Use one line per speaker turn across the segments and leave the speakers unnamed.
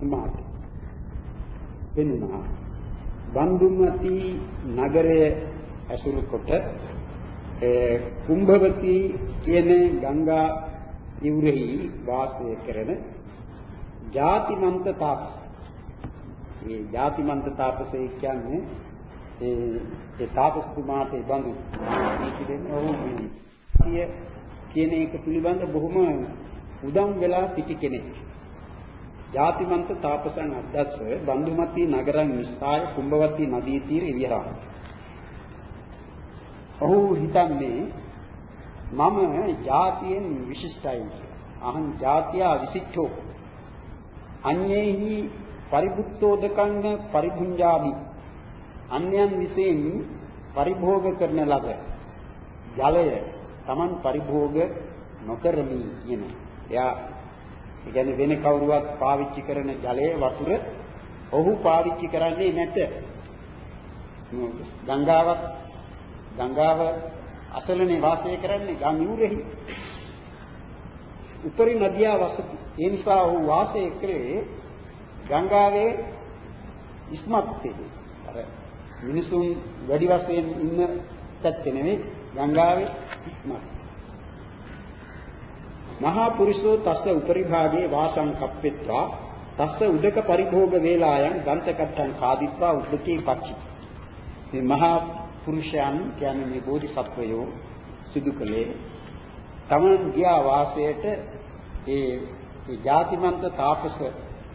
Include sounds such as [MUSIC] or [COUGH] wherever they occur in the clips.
කුමාරට වෙනවා බන්දුමති නගරය ඇසුරු කොට කුම්භවති කියන ගංගා ඉවුරෙහි වාසය කරන ජාතිමන්ත තාපස. මේ ජාතිමන්ත තාපසය කියන්නේ ඒ ඒ තාපසතුමාට ඒ බඳු මේක දෙන්නේ ඔහු මේ කියන එක පිළිබඳ බොහොම උදම් වෙලා සිටි කෙනෙක්. ජාතිමන්ත තාපසයන් අධ්‍යක්ෂ බන්දුමති නගරන් නිස්සාය කුම්භවති නදී තීරේ විහාර. ඔහු හිතන්නේ මම ජාතියෙන් විශිෂ්ටයි අහං ජාතියා විසිට්ඨෝ අඤ්ඤේහි පරිබුත්තෝදකං පරිභුඤ්ජාමි අන්‍යයන් විසින් පරිභෝග කරන ලද ජලය Taman පරිභෝග නොකරමි කියන. එයා ඒ කියන්නේ වෙන කවුරුවත් පාවිච්චි කරන ජලය වතුර ඔහු පාවිච්චි කරන්නේ නැත. ගංගාවක් ගංගාව අසලනේ වාසය කරන්නේ ගංගුරෙහි. උපරි නදියා වසති. ඒ නිසා ඔහු වාසය කළේ ගංගාවේ ඉස්මත්තේ. අර මිනිසුන් වැඩි වශයෙන් ඉන්න පැත්තේ නෙවෙයි ගංගාවේ ඉස්මත්. මහා පුරිසෝ තස්ස උපරිභාගේ වාසං කප්පෙත්වා තස්ස උදක පරිභෝග වේලායන් දන්තකට්ටං කාදිත්වා උද්දකේ පච්චි. මේ මහා පුරුෂයන් කියන්නේ මේ බෝධිසත්වයෝ සිදු කළේ තමන් ගියා වාසයට ඒ ඒ ජාතිමන්ත තාපස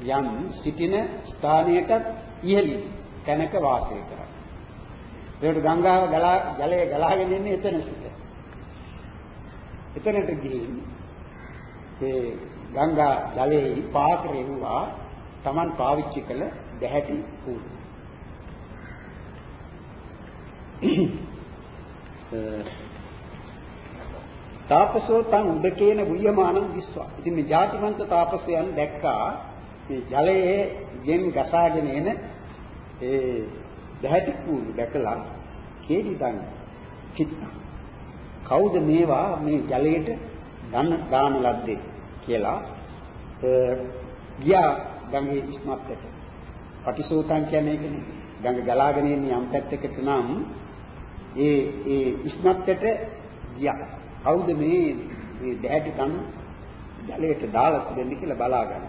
යම් සිටින ස්ථානයට ඉහළින් තැනක වාසය කරා. ඒකට ගංගාව ගලා ජලය ගලාගෙන ඉන්නේ එතන සිට. එතනට ගිහින් ඒ ගංගා ජලයේ පාත්‍රේ වුණා Taman පාවිච්චි කළ දැහැටි කූඩු. [CLEARS THROAT] තාපසෝ තං උදකේන බුයමානං විශ්වා. ඉතින් මේ ජාතිමන්ත තාපසයන් දැක්කා මේ ජලයේ යෙන් ගසාගෙන එන ඒ දැහැටි කූඩු දැකලා කේදිතං චිත්ත. කවුද මේවා මේ ජලයට ගන්න දාන ලද්දේ කියලා ගියා ගඟේ ඉස්මත්තට. පටිසෝතං කියන්නේ ඒකනේ. ගඟ ගලාගෙන ඉන්නේ යම් පැත්තකට නම් ඒ ඒ ඉස්මත්තට ගියා. කවුද මේ මේ දැහැටි කන ජලයට දාලා දෙන්නේ කියලා බලාගන්න.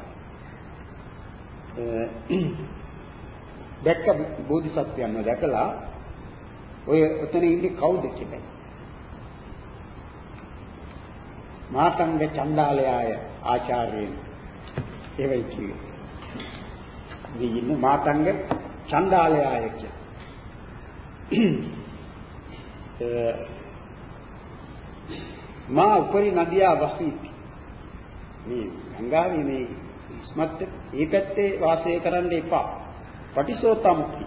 දැක්ක බෝධිසත්වයන්ව දැකලා ඔය එතන ඉන්නේ කවුද කියලා. මාතංග චණ්ඩාලයාය ආචාර්යයන් එවයි කිව්වේ. මේ ඉන්නේ මාතංග චණ්ඩාලයාය කිය. මා උපරි නදියා වසීති. මේ ගංගාවේ මේ ඉස්මත් ඒ පැත්තේ වාසය කරන්න එපා. පටිසෝතම්ති.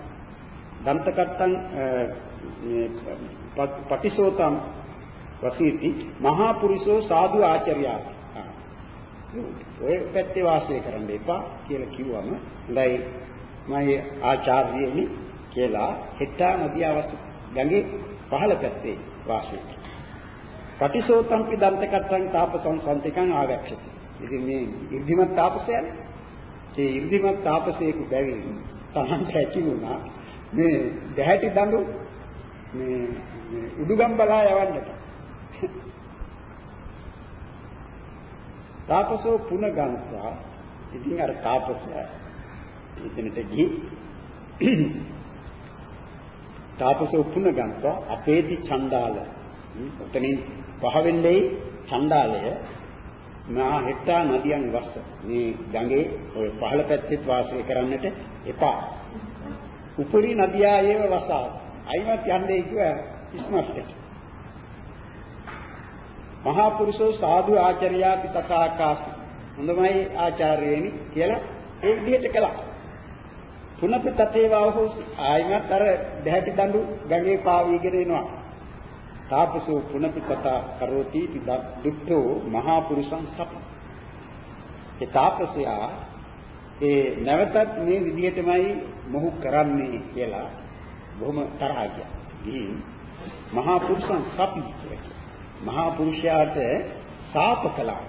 දන්තකත්තං පටිසෝතම් වසීති මහා පුරිසෝ සාදු ආචාර්යා. ඔය පැත්තේ වාසය කරන්න එපා කියලා කිව්වම හොඳයි මම ආචාර්යෙනි කියලා හෙට්ටා නදිය අවස්ථ ගඟේ පහළ පැත්තේ වාසය කරා. පටිසෝතම්පි දන්තකත්තං තාපසං සම්තිකං ආගච්ඡති. ඉතින් මේ ඉර්ධිමත් තාපසයන් ඒ ඉර්ධිමත් තාපසයෙකු බැවින් තමන්ට ඇති වුණා මේ දැහැටි දඬු මේ උඩුගම් බලා යවන්නට. තාපසෝ පුන ගන්සා ඉතින් අර තාපසයා එතනට ගිහි තාපසෝ පුන ගන්සා අපේති ඡණ්ඩාල උතනින් පහවෙන්නේ ඡණ්ඩාලය මා හෙට්ටා නදියන් වස්ස මේ ගඟේ ඔය පහළ පැත්තේ වාසය කරන්නට එපා. උපරි නදියායේව වසා. අයිමත් යන්නේ කිව්ව ඉස්මස්ට. මහා පුරුෂෝ සාදු ආචාර්යාපි තථාකාස. හොඳමයි ආචාර්යේනි කියලා ඒ විදිහට කළා. පුනපි තතේවා හොස් ආයිමත් අර දැහැටි දඬු ගඟේ පාවීගෙන එනවා. තාපසෝ පුනපි කතා කරෝති දුක්ඛෝ මහා පුරුෂං සප්ප. ඒ තාපසයා ඒ නැවතත් මේ විදිහටමයි මොහු කරන්නේ කියලා බොහොම තරහා ගියා. මහා පුරුෂං සප්පි කියලා. මහා පුරුෂයාට සාප කළා.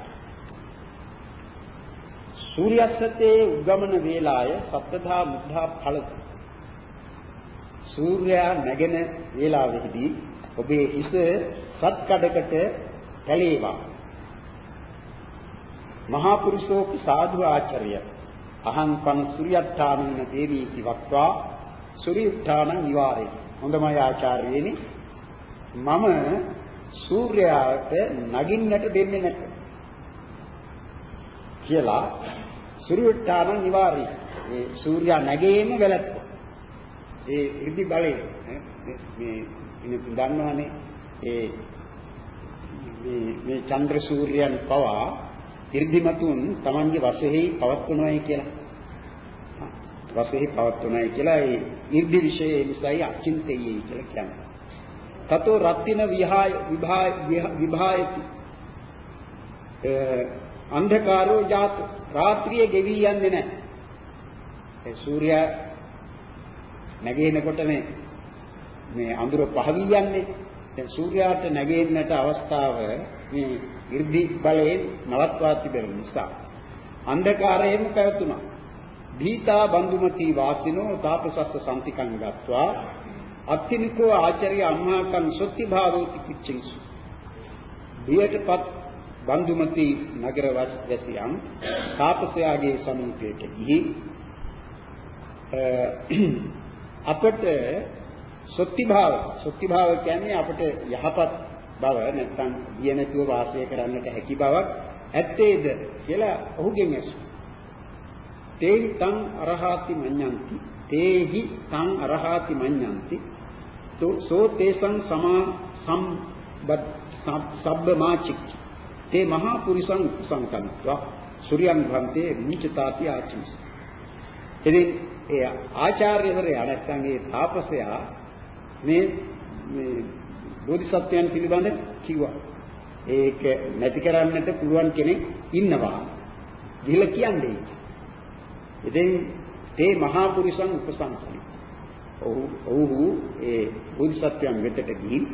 සූර්යස්සතේ උගමන වේලාය සප්තධා මුද්ධා ඵලති. සූර්යයා නැගෙන වේලාවෙහිදී ඔබේ හිස සත් කඩකට පැලේවා. මහා පුරුෂෝපි සාධු ආචාර්ය අහං පං සූර්යත්තානං දේවී කිවක්වා සූර්යත්තානං නිවාරේ. හොඳමයි ආචාර්යේනි මම සූර්යාට නගින්නට දෙන්නේ නැත. කියලා සුරියුට්ටාන නිවාරි. ඒ සූර්යා නැගෙන්නේ වැළැක්කුවා ඒ ඍද්ධි බලය මේ ඉන්නේ දන්නවනේ ඒ මේ මේ චන්ද්‍ර සූර්යයන් පවා ඍද්ධිමතුන් Tamange වශයෙන් පවත්වනවායි කියලා. වශයෙන් පවත්වනවායි කියලා ඒ ඍද්ධි විශේෂය නිසායි අචින්තයයි කියලා කියන්නේ. තතෝ රත්තින විහාය විභාය විභායති. අන්ධකාරෝ ජාත. රාත්‍රියේ ගෙවි යන්නේ නැහැ. ඒ සූර්යා නැගෙනකොට මේ මේ අඳුර පහවි යන්නේ. දැන් සූර්යාට නැගෙන්නට අවස්ථාව මේ 이르දි බලයෙන් නවත්වා තිබෙන නිසා. අන්ධකාරයෙන් පැවතුණා. දීතා බන්දුමති වාසිනෝ තාපසස්ස සම්තිකං ගත්වා. අත්තිනිකෝ ආචාර්ය අම්මාකං සොත්ති භාවෝති කිච්චින්සු. බියටපත් බන්දුමති නගර වැසියන් තාපසයාගේ සමීපයට ගිහි අපට සොත්ති භාව සොත්ති භාව කියන්නේ අපට යහපත් බව නැත්නම් ගිය නැතුව වාසය කරන්නට හැකි බවක් ඇත්තේද කියලා ඔහුගෙන් ඇසුවා. තේහි තං අරහාති මඤ්ඤන්ති තේහි තං අරහාති මඤ්ඤන්ති සෝ තේසං සමා සම්බත් සබ්බමාචික් තේ මහා පුරිසං සංකල්පවා සූර්යං භන්තේ මුචතාති ආචිස් ඉතින් ඒ ආචාර්යවරයා නැත්නම් ඒ තාපසයා මේ මේ බෝධිසත්වයන් පිළිබඳ කිව්වා. ඒක නැති කරන්නට පුළුවන් කෙනෙක් ඉන්නවා. ගිහිල්ලා කියන්නේ. ඉතින් තේ මහා පුරුෂයන් උපසංසන. ඔහු ඔහු ඒ බෝධිසත්වයන් වෙතට ගිහින්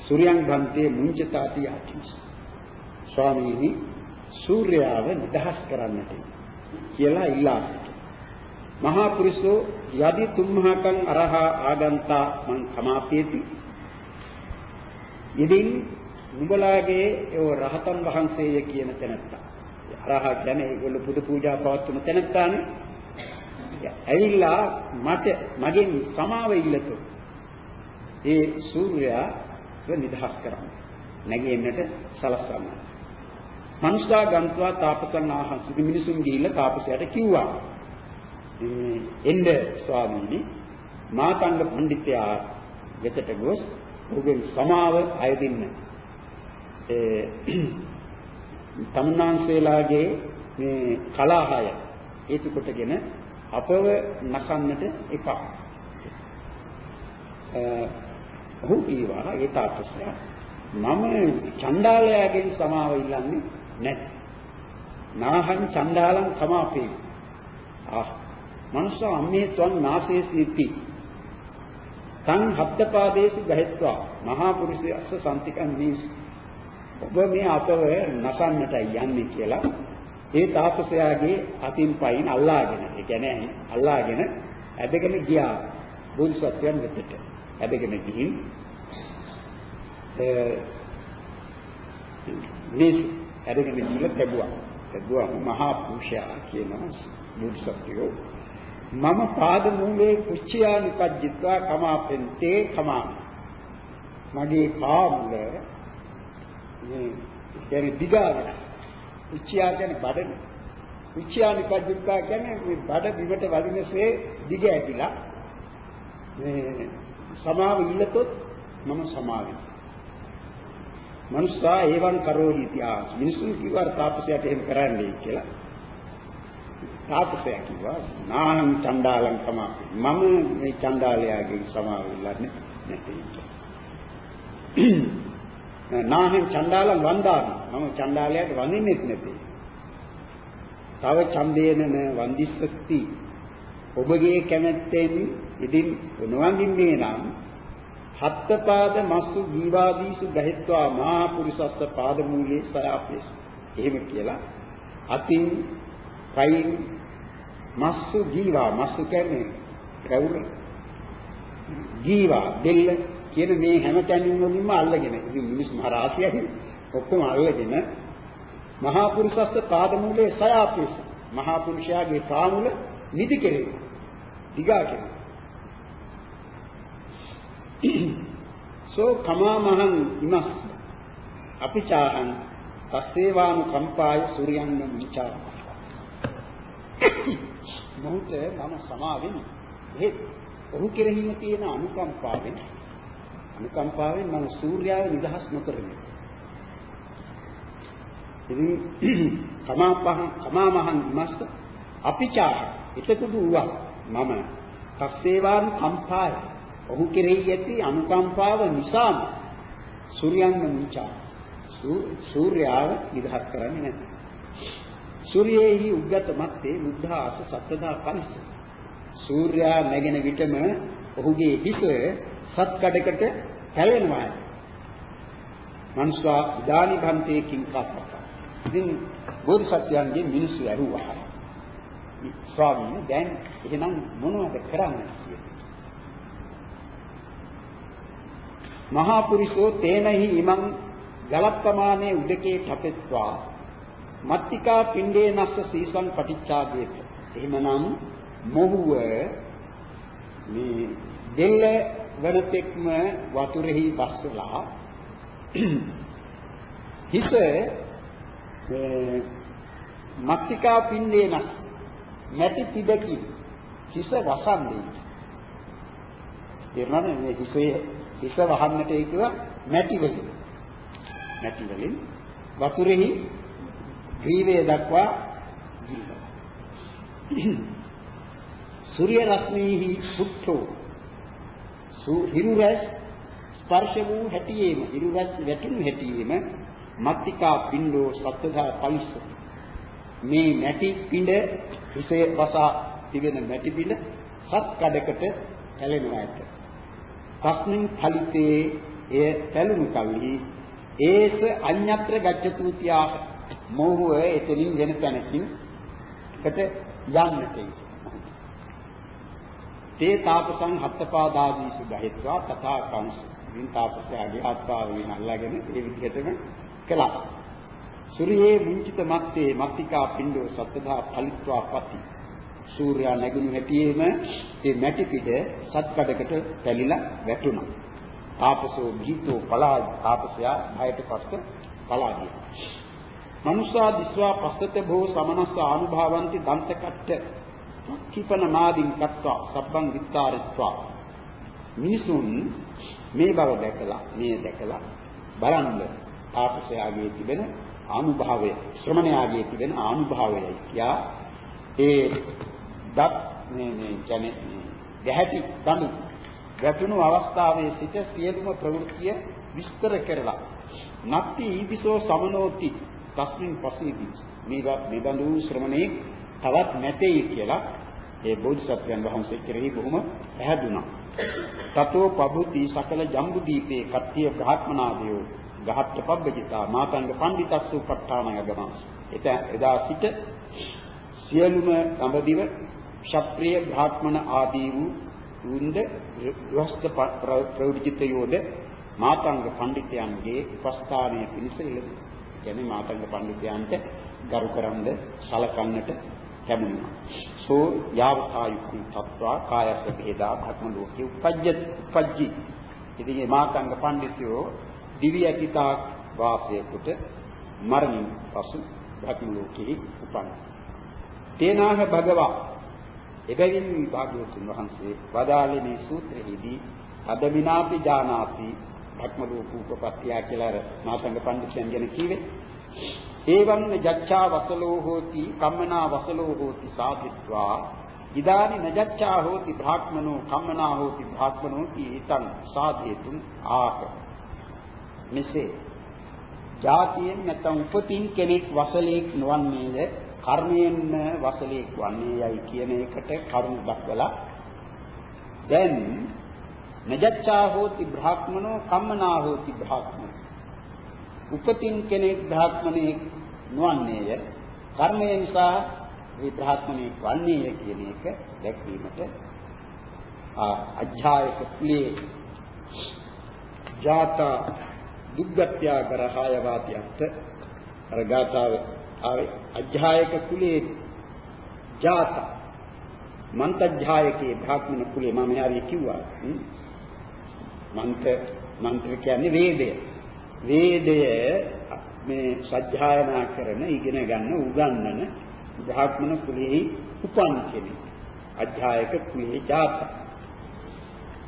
සූර්යං භන්තේ මුංචතාති ආචිස්. ස්වාමීනි සූර්යාව නිදහස් කරන්නට කියලා ඉල්ලා මහා පුරුෂෝ යදි තුම්හකං අරහා ආගන්තා මං සමාපේති ඉදින් නුඹලාගේ ඒ රහතන් වහන්සේය කියන තැනත්තා. අරහා කියන්නේ ඒගොල්ලෝ පුදු පූජා පවත්වන තැනත්තානේ. ඇවිල්ලා මට මගෙන් සමාව ඉල්ලතෝ. ඒ සූර්යයා නිදහස් කරන්න. නැගෙන්නට සලස්වන්න. මනුෂ්‍යා ගන්නවා තාපසන් ආහන් සිදි මිනිසුන් ගිහිල්ලා තාපසයාට කිව්වා. එන්න ස්වාමීනි මාතංග පඬිතුයා වෙතට ගොස් ඔහුගෙන් සමාව අයදින්න. ඒ [CLEARS THROAT] තමුන්නාන්සේලාගේ මේ කලාහය හේතු කොටගෙන අපව නසන්නට එපා. ඔහු කීවා ඒ තාපසයා මම චණ්ඩාලයාගෙන් සමාව ඉල්ලන්නේ නැහැ. නාහං චණ්ඩාලං සමාපේ. ආ මනුෂ්‍ය අම්මේ ත්වං නාසේ සීති තං හත්පාදේසු ගහෙත්වා මහා පුරුෂයස්ස සම්තිකන් දීස් ඔබ මේ අපව නසන්නටයි යන්නේ කියලා ඒ තාපසයාගේ අතින් පයින් අල්ලාගෙන ඒ කියන්නේ අල්ලාගෙන ඇදගෙන ගියා බුදුසත්වයන් වෙතට. ඇදගෙන ගිහින් මේ ඇදගෙන ගිහින් ලැබුවා ලැබුවා මහා පුරුෂයා කියනවා බුදුසත්වයෝ මම පාද මූලේ කුච්චියා නිපජ්ජිත්වා කමාපෙන්තේ කමා. මගේ පාමුල මේ කියන්නේ දිගාව කුච්චියා කියන්නේ බඩන. කුච්චියා නිපජ්ජිත්වා කියන්නේ මේ බඩ බිමට වදිනසේ දිග ඇතිලා මේ සමාව ඉල්ලතොත් මම සමාවෙයි මනුස්සා ඒවන් කරෝහි තියා මිනිසුන් කිව්වා තාපසයට එහෙම කරන්නයි කියලා. තාපසයා කිව්වා නාහං චණ්ඩාලං තමයි මම මේ චණ්ඩාලයාගෙන් සමාව ඉල්ලන්නේ නැtei නාහං චණ්ඩාලං වන්දාමි මම චණ්ඩාලයාට වඳින්නෙත් නැtei තව ඡන්දේනම වන්දිස්සති. ඔබගේ කැමැත්තෙන් ඉදින් නොවඳින්නේ නම් හත්පාද මස්සු ජීවාදීසු බහෙත්වා මහා පුරිසස්ස පාදමූලේ සයාපේස එහෙම කියලා අතින් කයින් මස්සු ජීවා. මස්සු කියන්නේ රැවුල. ජීවා දෙල්ල. කියන මේ හැම තැනින් වලින්ම අල්ලගෙන. ඉතින් මිනිස් මහරාසියයි ඔක්කොම අල්ලගෙන මහා පුරුෂස්ස පාදමූලයේ සයාපේස මහා පුරුෂයාගේ පාමුල නිදි කෙරේ. දිගා කෙරේ. සෝ කමාමහං ඉමස් අපිචාහං තස්සේවානු කම්පාය සූර්යයන් මිචා මොහොත මම සමාවෙමි. එහෙත් ඔහු කෙරෙහිම තියෙන අනුකම්පාවෙන් අනුකම්පාවෙන් මම සූර්යාව නිදහස් නොකරමි ඉතින් [CLEARS THROAT] කමාපහං කමාමහං ඉමස් අපිචාහ එතකුදු වූවා මම තස්සේවානු කම්පාය ඔහු කෙරෙහි ඇති අනුකම්පාව නිසාම සූර්යයන් මිචා සූර්යාව නිදහස් කරන්නේ නැහැ. සූර්යයේහි උද්ගත මත්තේ මුද්ධාස සත්‍යදා කලිස. සූර්යා නැගෙන විටම ඔහුගේ හිස සත් කඩකට පැලෙනවා. මනුෂ්‍යා ඉදානි භන්තේ කිං කප්පක. ඉතින් බෝධිසත්වයන්ගේ මිනිස්සු ඇරුවා. ස්වාමීන් දැන් එහෙනම් මොනවද කරන්නේ? මහා පුරිසෝ තේනහි ඉමං ගලප්පමානේ උදකේ තපෙත්වා මත්තිකා පිණ්ඩේ නස්ස සීසං පටිච්චාදේත එහෙමනම් මොහුව මේ දෙල්ල වනතෙක්ම වතුරෙහි බස්සලා [CLEARS THROAT] හිස මත්තිකා පිණ්ඩේ නස් නැති පිටකි හිස වසන්නේ. තේරුණානේ මේ හිසේ හිස වහන්නට හේතුව මැටි වලින්. මැටි වලින් වතුරෙහි ග්‍රීවය දක්වා [CLEARS THROAT] සූර්ය රශ්මීහි සුත්තෝ හිරුරස් ස්පර්ශ වූ හැටියේම හිරුරස් වැටුණු හැටියේම මත්තිකා පින්ඩෝ සත්‍යදා පලිස්ස මේ මැටි පිඬ හිසේ වසා තිබෙන මැටි පිඬ සත් කඩකට ඇලෙනවා ඇත. තස්මින් ඵලිතේ එය පැලුණු කල්හි ඒස අඤ්ඤත්‍ර ගච්ඡතු තියා මොහුව එතනින් වෙන තැනකින් කට යන්නට තේ තාපසං හත්පාදාදීසු ගහෙත්වා තථා කංශ වින් තාපසයාගේ ආත්මාව වෙන අල්ලාගෙන ඒ විදිහටම කළා සූර්යයේ මුංචිත මත්තේ මත්තිකා පින්ඩෝ සත්තදා ඵලිත්වා පති සූර්යා නැගුණු හැටියේම ඒ මැටි පිට සත්කඩකට පැලිලා වැටුණා. තාපසෝ භීතෝ පලා තාපසයා භයට පස්ස පලා ගියා. මනුෂ්‍යා දිස්වා පස්සත භෝ සමනස්ස ආනුභාවಂತಿ දන්තකට්ට කිපන මාදින් කත්වා සබ්බං විත්තාරත්වා. මිනිසුන් මේ බව දැකලා මේ දැකලා බලන්න තාපසයාගේ තිබෙන ආනුභාවය ශ්‍රමණයාගේ තිබෙන ආනුභාවයයි. කියා ඒ දත් මේ මේ කියන්නේ ගැහැටි දඬු වැටුණු අවස්ථාවේ සිට සියලුම ප්‍රවෘත්තිය විස්තර කරලා නත්ති ඊපිසෝ සමනෝති තස්මින් පසීති. මේවා මෙබඳු ශ්‍රමණේ තවත් නැtei කියලා ඒ බෝධිසත්වයන් වහන්සේ කෙරෙහි බොහොම පැහැදුනා. තතෝ පබුති සකල ජම්බු දීපේ කත්තිය බ්‍රහ්මනාදයෝ ගහත්ත පබ්බජිතා මාතංග පණ්ඩිතස්සු පට්ඨානය ගමස්. එදා සිට සියලුම සම්බදිව ක්ෂත්‍රීය බ්‍රාහ්මණ ආදී වූ වුන්ද ගෘහස්ත ප්‍රවෘජිතයෝද මාතංග පඬිතයන්ගේ උපස්ථානයේ පිණිස ඉලදී. කියන්නේ මාතංග පඬිතයන්ට ගරු කරන්ද සලකන්නට ලැබුණා. සෝ යාවකායුක්ති තත්වා කායස භේදා භක්ම ලෝකේ උපජ්ජ උපජ්ජි. ඉතින් මේ මාතංග පඬිතුයෝ දිව්‍ය අතීතා වාසය කොට මරණින් පසු භක්ම ලෝකෙහි උපන්නා. තේනාහ භගවා එබැවින් භාග්‍යවතුන් වහන්සේ වදාළේ මේ සූත්‍රයේදී අදමිනාපි ජානාති භක්ම රූපූපපත්තිය කියලා මාතංග පඬිතුයන් ගැන කිව්වේ ඒවං ජච්ඡා වසලෝ හෝති කම්මනා වසලෝ හෝති සාධිත්වා. ඉදානි නජච්ඡා හෝති භාක්මනෝ කම්මනා හෝති භාක්මනෝ ඊතං සාධේතුං ආහ. මෙසේ. ජාතියෙන් නැත්නම් උපතින් කෙනෙක් වසලෙක් නොවන්නේද? කර්මයෙන් වසලෙක් වන්නේ යයි කියන එකට කරුණ දක්වලා. දැන් නජච්ඡා හෝති බ්‍රාහ්මනෝ කම්මනා හෝති බ්‍රාහ්මනෝ. උපතින් කෙනෙක් බ්‍රාහ්මණෙක් නොවන්නේය. කර්මය නිසා මේ බ්‍රහ්මණේ වන්නේ කියන එක දැක්වීමට අධ්‍යායක කුලේ. ජාතා දුග්ගත්‍යා කරහාය වාදියත් අර ගාථාව ආවේ අධ්‍යායක කුලේ ජාතා. මන්තජ්ජායකේ භාග්මන කුලේ මම යාවි කිව්වා. මන්ත්‍ර මන්ත්‍ර කියන්නේ වේදය. වේදය මේ සත්‍යයනා කරන ඉගෙන ගන්න උගන්වන බ්‍රාහ්මණ කුලෙහි උපන් කෙනෙක්. අධ්‍යායක කුලේ ජාත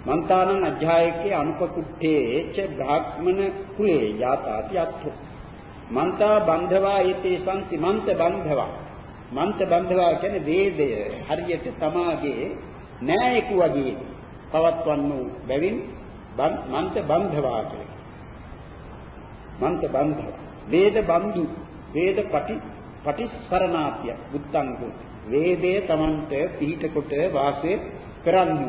මන්තානං අධ්‍යායකේ අනුපකුට්ඨේ ච බ්‍රාහ්මණ කුලේ ජාතාති අත්ථ. මන්තා බන්ධවා යතේ සංති මන්ත බන්ධවා. මන්ත බන්ධවා කියන්නේ වේදය හරියට තමාගේ නෑයෙකු වගේ පවත්වන්නු බැවින් මන්ත බන්ධවා කියලා. මන්ත බන්ධවා වේද බන්දු වේද පටි පටිසරණාත්‍ය බුද්ධංගු. වේදයේ තමන්ට පිහිට කොට වාසය කරන්නු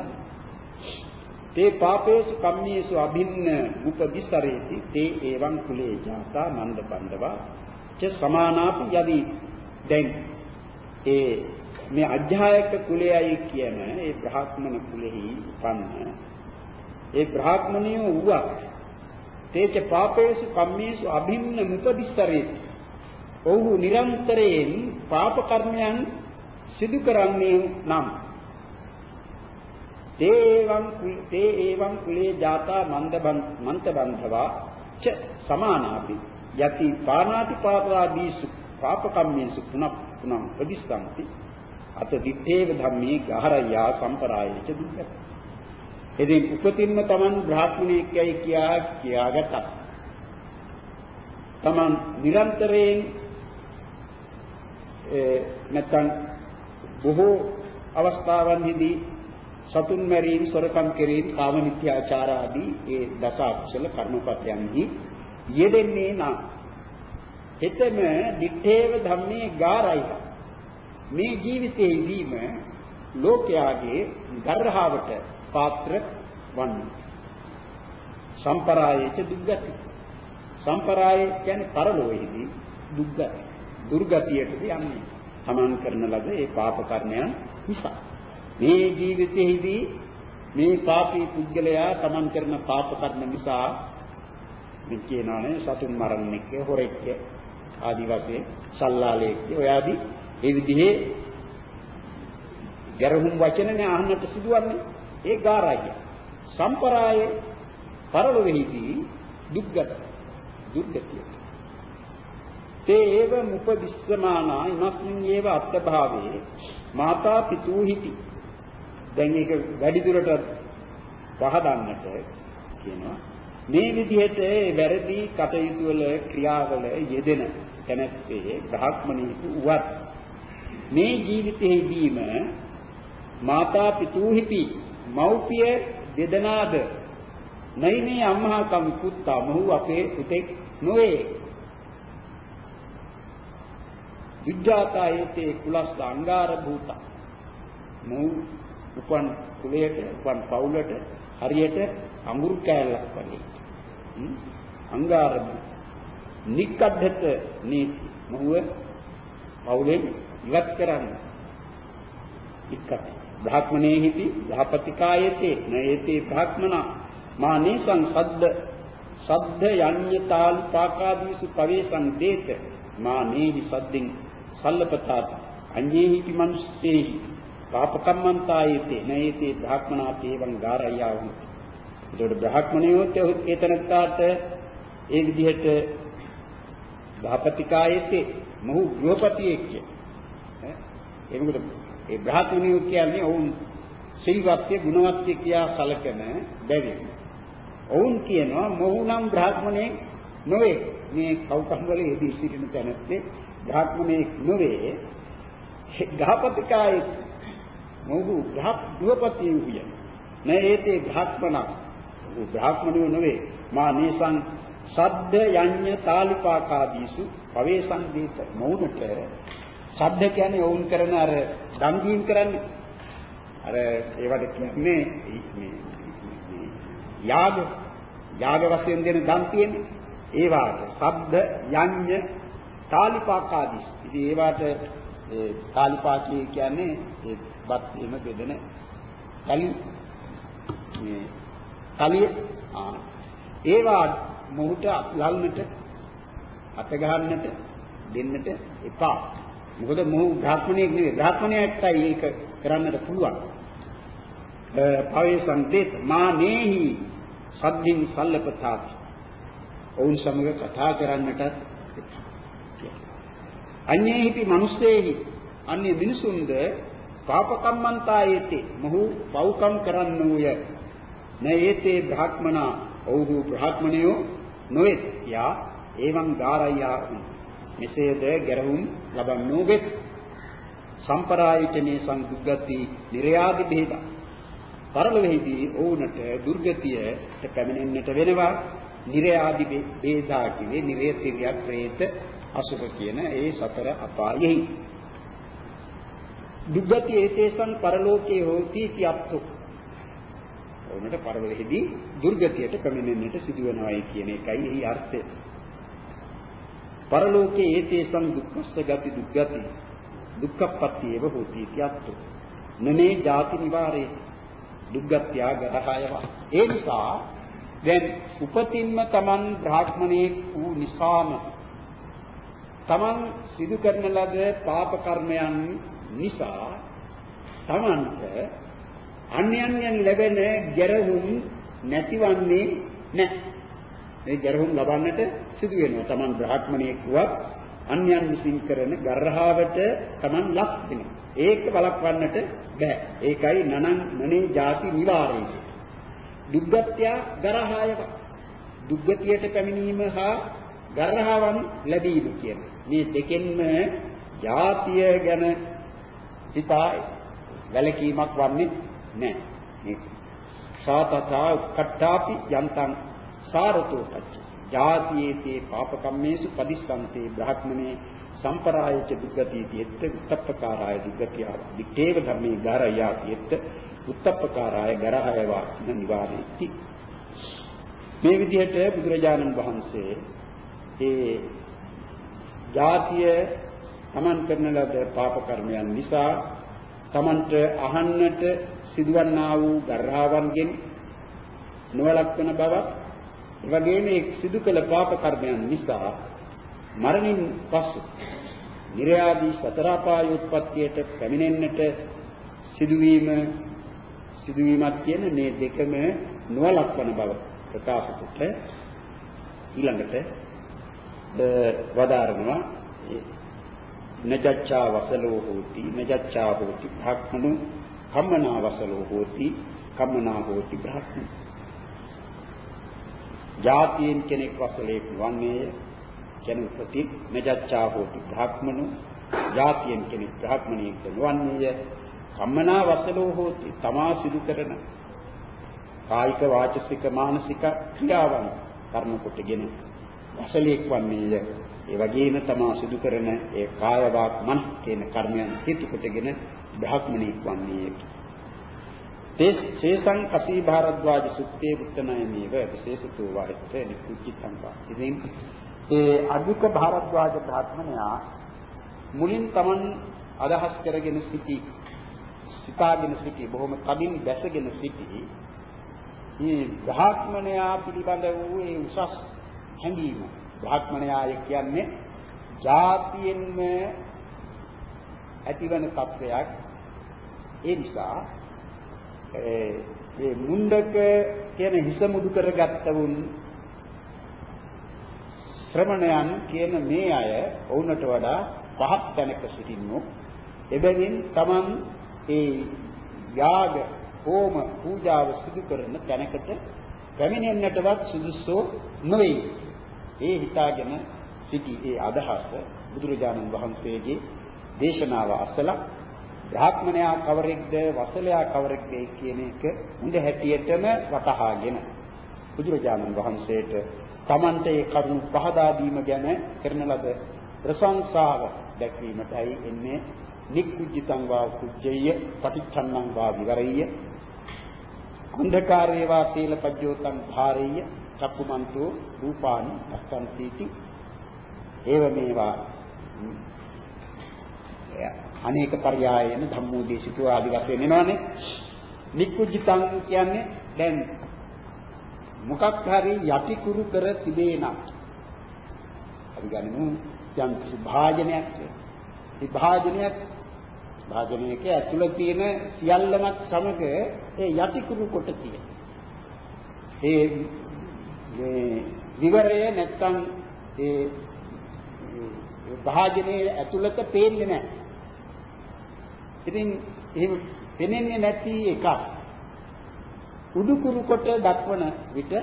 තේ පාපේසු කම්මේසු අභින්න උපදිසරේති. තේ එවං කුලේ ජාතා නන්ද බන්දවා. ච සමානාපි යදි දැන්. ඒ මේ අධ්‍යායක කුලයයි කියන ඒ බ්‍රාහ්මණ කුලෙහි උපන්න. ඒ බ්‍රාහ්මණිය වුවක් තේච පාපේසු කම්මේසු අභින්න මුපදිස්සරේති ඔහු නිරන්තරයෙන් පාප කර්මයන් සිදු කරන්නේ නම්. තේවං තේ එවං කුලේ ජාතා මන්දබන් මන්තබන්ධවා ච සමානාපි. යති පානාති පාපාදීසු පාප කම්මේසු පුනක් පුනම් ප්‍රතිස්සන්ති අත දිත්තේව ධම්මේ ගහරයා සම්පරායේච දුක්ඛ ඉතින් උපතින්ම Taman බ්‍රාහ්මණයෙක්යි කියා කියාගත්තා. Taman නිරන්තරයෙන් ඒ නැත්තම් බොහෝ අවස්ථාවන්හිදී සතුන් මැරීම, සොරකම් කිරීම, කාම මිත්‍යාචාර ආදී ඒ දස අකුසල කර්මපත්‍යයන්හි යෙදෙන්නේ නම් හිතම දිත්තේව ධම්මේ ගාරයි මේ ජීවිතයේදීම ලෝකයාගේ ගර්හාවට පාත්‍ර වන්නේ. සම්පරායේච දුක්ගති. සම්පරාය කියන්නේ පරලෝකෙහිදී දුක්ගති. දුර්ගතියටද යන්නේ. තමන් කරන ලද ඒ පාප කර්මයන් නිසා. මේ ජීවිතයේදී මේ පාපී පුද්ගලයා තමන් කරන පාප කර්ම නිසා මේ කියනවානේ සතුන් මරන්නෙක්, හොරෙක් ආදි වශයෙන් සල්ලාලෙක් ඔය ආදී ඒ විදිහේ ගැරහුම් වචනනේ අහන්නට සිදුවන්නේ ඒ ගාරාය. සම්පරායේ පරලොවෙහිදී දුක්ගත දුර්ගතිය. තේ ඒව මුපදිස්සමානා ඉමස්මින් ඒව අත්භාවේ මාතා පිතූහිති. දැන් ඒක වැඩි දුරට පහදන්නට කියනවා. මේ විදිහට වැරදි කටයුතු වල ක්‍රියාවල යෙදෙන තැනැත්තේ බ්‍රාහ්මණීතු උවත් මේ ජීවිතයේදීම මාතා පිතූහිති මව්පිය දෙදෙනාද? නයිනේ අම්මා කම් පුත්තා මොහු අපේ පුතෙක් නොවේ. විද්‍යාතා ඒතේ කුලස් අංගාර භූත. මොහු උපන් කුලයට උපන් පවුලට හරියට අඟුරු කෑල්ලක් වගේ. අංගාර නික්කද්ධත නීති මොහුව පවුලෙන් ඉවත් කරන්න. ඉක්කත් බ්‍රාහ්මණේහිති ධාපතිකායතේ නයේතේ බ්‍රාහ්මනා මානේසං සද්ද සද්ද යඤ්ඤතාල් පාකාදීසු පවේසං දේත මානේහි සද්දින් සල්ලපතාත අඤ්ඤේහි මනුස්සේහි පාපකම්මන්තායතේ නයේතේ බ්‍රාහ්මනා තේවං ගාරය්‍යාවු එතකොට බ්‍රාහ්මණයෝත් ඒතනත්තාට ඒ විදිහට ධාපතිකායතේ මොහු ගෘහපතියෙක් කිය. ඈ එමුකට ඒ බ්‍රහ්මණියෝ කියන්නේ ඔවුන් සිල්වත්ය ගුණවත්ය කියා සැලකෙන බැවින්. ඔවුන් කියනවා මොහු නම් බ්‍රාහ්මණයෙක් නොවේ. මේ කවුකම් වල යෙදී සිටින තැනැත්තේ බ්‍රාහ්මණයෙක් නොවේ. ගහපතිකායේ මොහු ගෘහපතිය වූය. නේතේ බ්‍රාහ්මණ බ්‍රාහ්මණයෝ නොවේ. මා නේසං සද්ද යඤ්ඤ තාලිපාකාදීසු පවේසං දීත මොහුනට සද්ද කියන්නේ වුන් කරන අර දන් දීම් කරන්නේ. අර ඒවට කියන්නේ මේ යාග යාග වශයෙන් දෙන දන් තියෙන්නේ. ඒ වාට සද්ද යඤ්ඤ තාලිපාක ආදී. ඉතින් ඒවට ඒ තාලිපාකී කියන්නේ ඒ බත් එම බෙදෙන කලි මේ කලිය ආ ඒවා මොහුට ලල්නට අත ගහන්නට දෙන්නට එපා. මොකද මොහු බ්‍රාහ්මණයෙක් නෙවෙයි. බ්‍රාහ්මණයෙක්ටයි ඒක කරන්නට පුළුවන්. පවේ සංතේත මානේහි සද්දින් සල්ලපතාති. ඔවුන් සමග කතා කරන්නට අඤ්ඤේහිපි මිනිස්සෙහි. අන්‍ය මිනිසුන්ද පාපකම්මන්තායේති. මොහු පව්කම් කරන්නෝය. නයේතේ බ්‍රාහ්මනා ඔව්හු බ්‍රාහ්මණයෝ නොවෙත්. යා එවං ගාරయ్యා මෙසේද ගැරහුම් ලබන්නෝ වෙත්. සම්පරායිතනේ සංදුග්ගති නිර්යාදි බෙහෙත. පරලොවෙහිදී ඔවුන්ට දුර්ගතියට පැමිණෙන්නට වෙනවා. නිර්යාදි බෙහෙතා කිවේ නිරේතිරිය ප්‍රේත අසුභ කියන ඒ සතර අපායෙහි. දුග්ගති ඒතේසං පරලෝකේ හෝති සියත්තු ඔවුන්ට පරලොවෙහිදී දුර්ගතියට පැමිණෙන්නට සිදු වෙනවායි කියන එකයි එහි අර්ථය. පරලෝකේ ඒතේසං දුක්ඛස්ස ගති දුක්ගති දුක්ඛප්පත්තියව හෝති සියත්තු නනේ ಜಾති නිවාරේ දුක්ගත්‍ය ගරහයව ඒ නිසා දැන් උපතින්ම Taman බ්‍රාහ්මණයෙක් වූ නිසාම තමන් සිදු කරන ලද පාප කර්මයන් නිසා තමන්ට අන්‍යයන්ගෙන් ලැබෙන ගැරහුම් නැතිවන්නේ නැහැ. මේ ගැරහුම් ලබන්නට සිදු වෙනවා. තමන් බ්‍රාහ්මණයෙක් වුවත් අන්‍යයන් විසින් කරන ගර්හාවට තමන් ලක් වෙනවා. ඒක බලක්වන්නට බෑ. ඒකයි නනං නනේ ಜಾති නිවාරේ. දුක්ගත්‍ය ගරහායව. දුක්ගතියට පැමිණීම හා ගර්හාවන් ලැබීම කියන්නේ. මේ දෙකෙන්ම ಜಾතිය ගැන සිතා වැලකීමක් වන්නේ නැහැ. මේ සාතතා උක්කට්ඨාපි යන්තං සාරතෝ පච්ච. ජාතියේතේ පාපකම්මේසු පදිස්සන්තේ බ්‍රහ්මනේ සම්පරායච දුක්ගතියති එත්ත උත්තප්පකාරාය දුක්ගතිය විත්තේව ධම්මේ ගාරයාති එත්ත උත්තප්පකාරාය ගරහයවා නිවාරේති මේ විදිහට බුදුරජාණන් වහන්සේ ඒ ජාතිය තමන් කරන ලද පාප කර්මයන් නිසා තමන්ට අහන්නට සිදුවන්නා වූ ගර්හාවන්ගෙන් නොවලක් වන බව එවැගේම ඒ සිදු කළ පාප කර්මයන් නිසා මරණින් පසු නිර්යාදී සතර අපාය උත්පත්තියට පැමිණෙන්නට සිදුවීම සිදුවීමක් කියන මේ දෙකම නොවලක් වන බව ප්‍රකාශ කොට ඊළඟට වදාරනවා නජච්ඡා වසලෝ හෝති නජච්ඡා හෝති භක්මනු කම්මනා වසලෝ හෝති කම්මනා හෝති බ්‍රහ්ම ජාතියෙන් කෙනෙක් වසලේ වන්නේ කෙනෙක් ප්‍රති නජච්ඡා හෝති භක්මනු ජාතියෙන් කෙනෙක් බ්‍රහ්මණයෙක් වන්නේය කම්මනා වසලෝ හෝති තමා සිදු කරන කායික වාචසික මානසික ක්‍රියාවන් කර්ම කොටගෙන වසලෙක් වන්නේය. ඒ වගේම තමා සිදු කරන ඒ කාය වාක් මන කියන කර්මයන් හේතු කොටගෙන බ්‍රහ්මණෙක් වන්නේය. තේ ශේසං කසී භාරද්වාජ සුත්තේ බුත්තනයමේව විශේෂතෝ වාහිත නිකුච්චිතං වා. ඉතින් ඒ අදුක භාරද්වාජ බ්‍රාහ්මණයා මුලින් Taman අදහස් කරගෙන සිටි සිතාගෙන සිටි බොහොම කඩින් දැසගෙන සිටි මේ බ්‍රාහ්මණයා පිළිබඳ වූ ඒ උසස් හැඟීම. බ්‍රාහ්මණයාය කියන්නේ ಜಾතියෙන්ම ඇතිවන තත්වයක්. ඒ නිසා ඒ මුණ්ඩක කියන හිස මුදු කරගත්ත වුන් ශ්‍රමණයන් කියන මේ අය වුණට වඩා පහත් තැනක සිටින්නෝ එබැවින් Taman ඒ යාග හෝම පූජාව සිදු කරන තැනකට පැමිණෙන්නටවත් සුදුසු නොවේ. ඒ හිතාගෙන සිටි ඒ අදහස බුදුරජාණන් වහන්සේගේ දේශනාව අසලා බ්‍රාහ්මණයා කවරෙක්ද වසලයා කවරෙක්ද කියන එක හොඳ හැටියටම වටහාගෙන බුදුරජාණන් වහන්සේට තමන්ට ඒ කරුණු පහදා දීම ගැන කරන ලද ප්‍රශංසාව දැක්වීමටයි එන්නේ. නික්කුජිතං වා කුජ්ජය පටිච්චන්නං වා විවරయ్య අන්ධකාරේවා සීලපජ්ජෝතං භාරෙය්‍ය. චක්කුමන්තෝ රූපානි අස්සන්තිති. ඒව මේවා. අනේක පරයයන ධම්මෝදේශිතෝ ආදි වශයෙන් එනවනේ. නික්කුජිතං කියන්නේ දැන් මොකක් හරි යටිකුරු කර තිබේ නම් අපි ගනිමු යම් විභාජනයක් විභාජනයක් භාජනයක ඇතුළේ තියෙන සියල්ලමත් සමග ඒ යටිකුරු කොට තියෙන. ඒ මේ විවරය නැත්තම් ඒ භාජනයේ ඇතුළත පේන්නේ නැහැ. ඉතින් එහෙම පෙනෙන්නේ නැති එකක් උඩුකුරු කොට දක්වන විට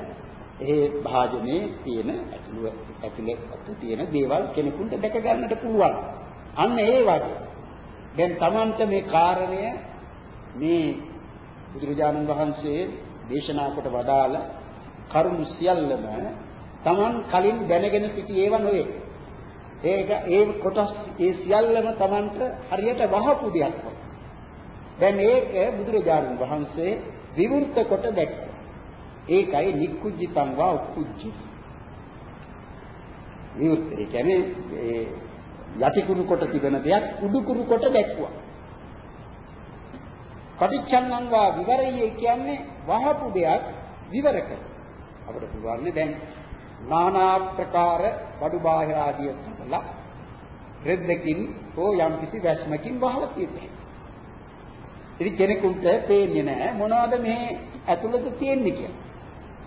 ඒ භාජනයේ තියෙන ඇතුළු ඇතුළේ අතු තියෙන දේවල් කෙනෙකුට දැක ගන්නට පුළුවන්. අන්න ඒ වගේ. දැන් Tamanta මේ කාරණය මේ බුදුරජාණන් වහන්සේ දේශනා කොට වදාළ කරුණු සියල්ලම Taman කලින් දැනගෙන සිටි ඒවා නොවේ. ඒක ඒ කොටස් ඒ සියල්ලම Tamanට හරියට වහපු දෙයක් වගේ. දැන් ඒක බුදුරජාණන් වහන්සේ විවෘත කොට දැක්කා. ඒකයි නික්කුජ්ජිතං වා උක්කුජ්ජි. විවෘත ඒ කියන්නේ ඒ යටිකුරු කොට තිබෙන දෙයක් උඩුකුරු කොට දැක්ුවා. පටිච්චන්නං වා විවරය කියන්නේ වහපු දෙයක් විවර කර. අපිට පුළුවන් දැන් নানা ප්‍රකාර බඩු බාහිර ආදිය සඳලා රෙද්දකින් හෝ යම් කිසි වැස්මකින් වහලා තියෙන්නේ. ඉතින් කෙනෙකුට පේන්නේ නැහැ මොනවද මේ ඇතුළත තියෙන්නේ කියලා.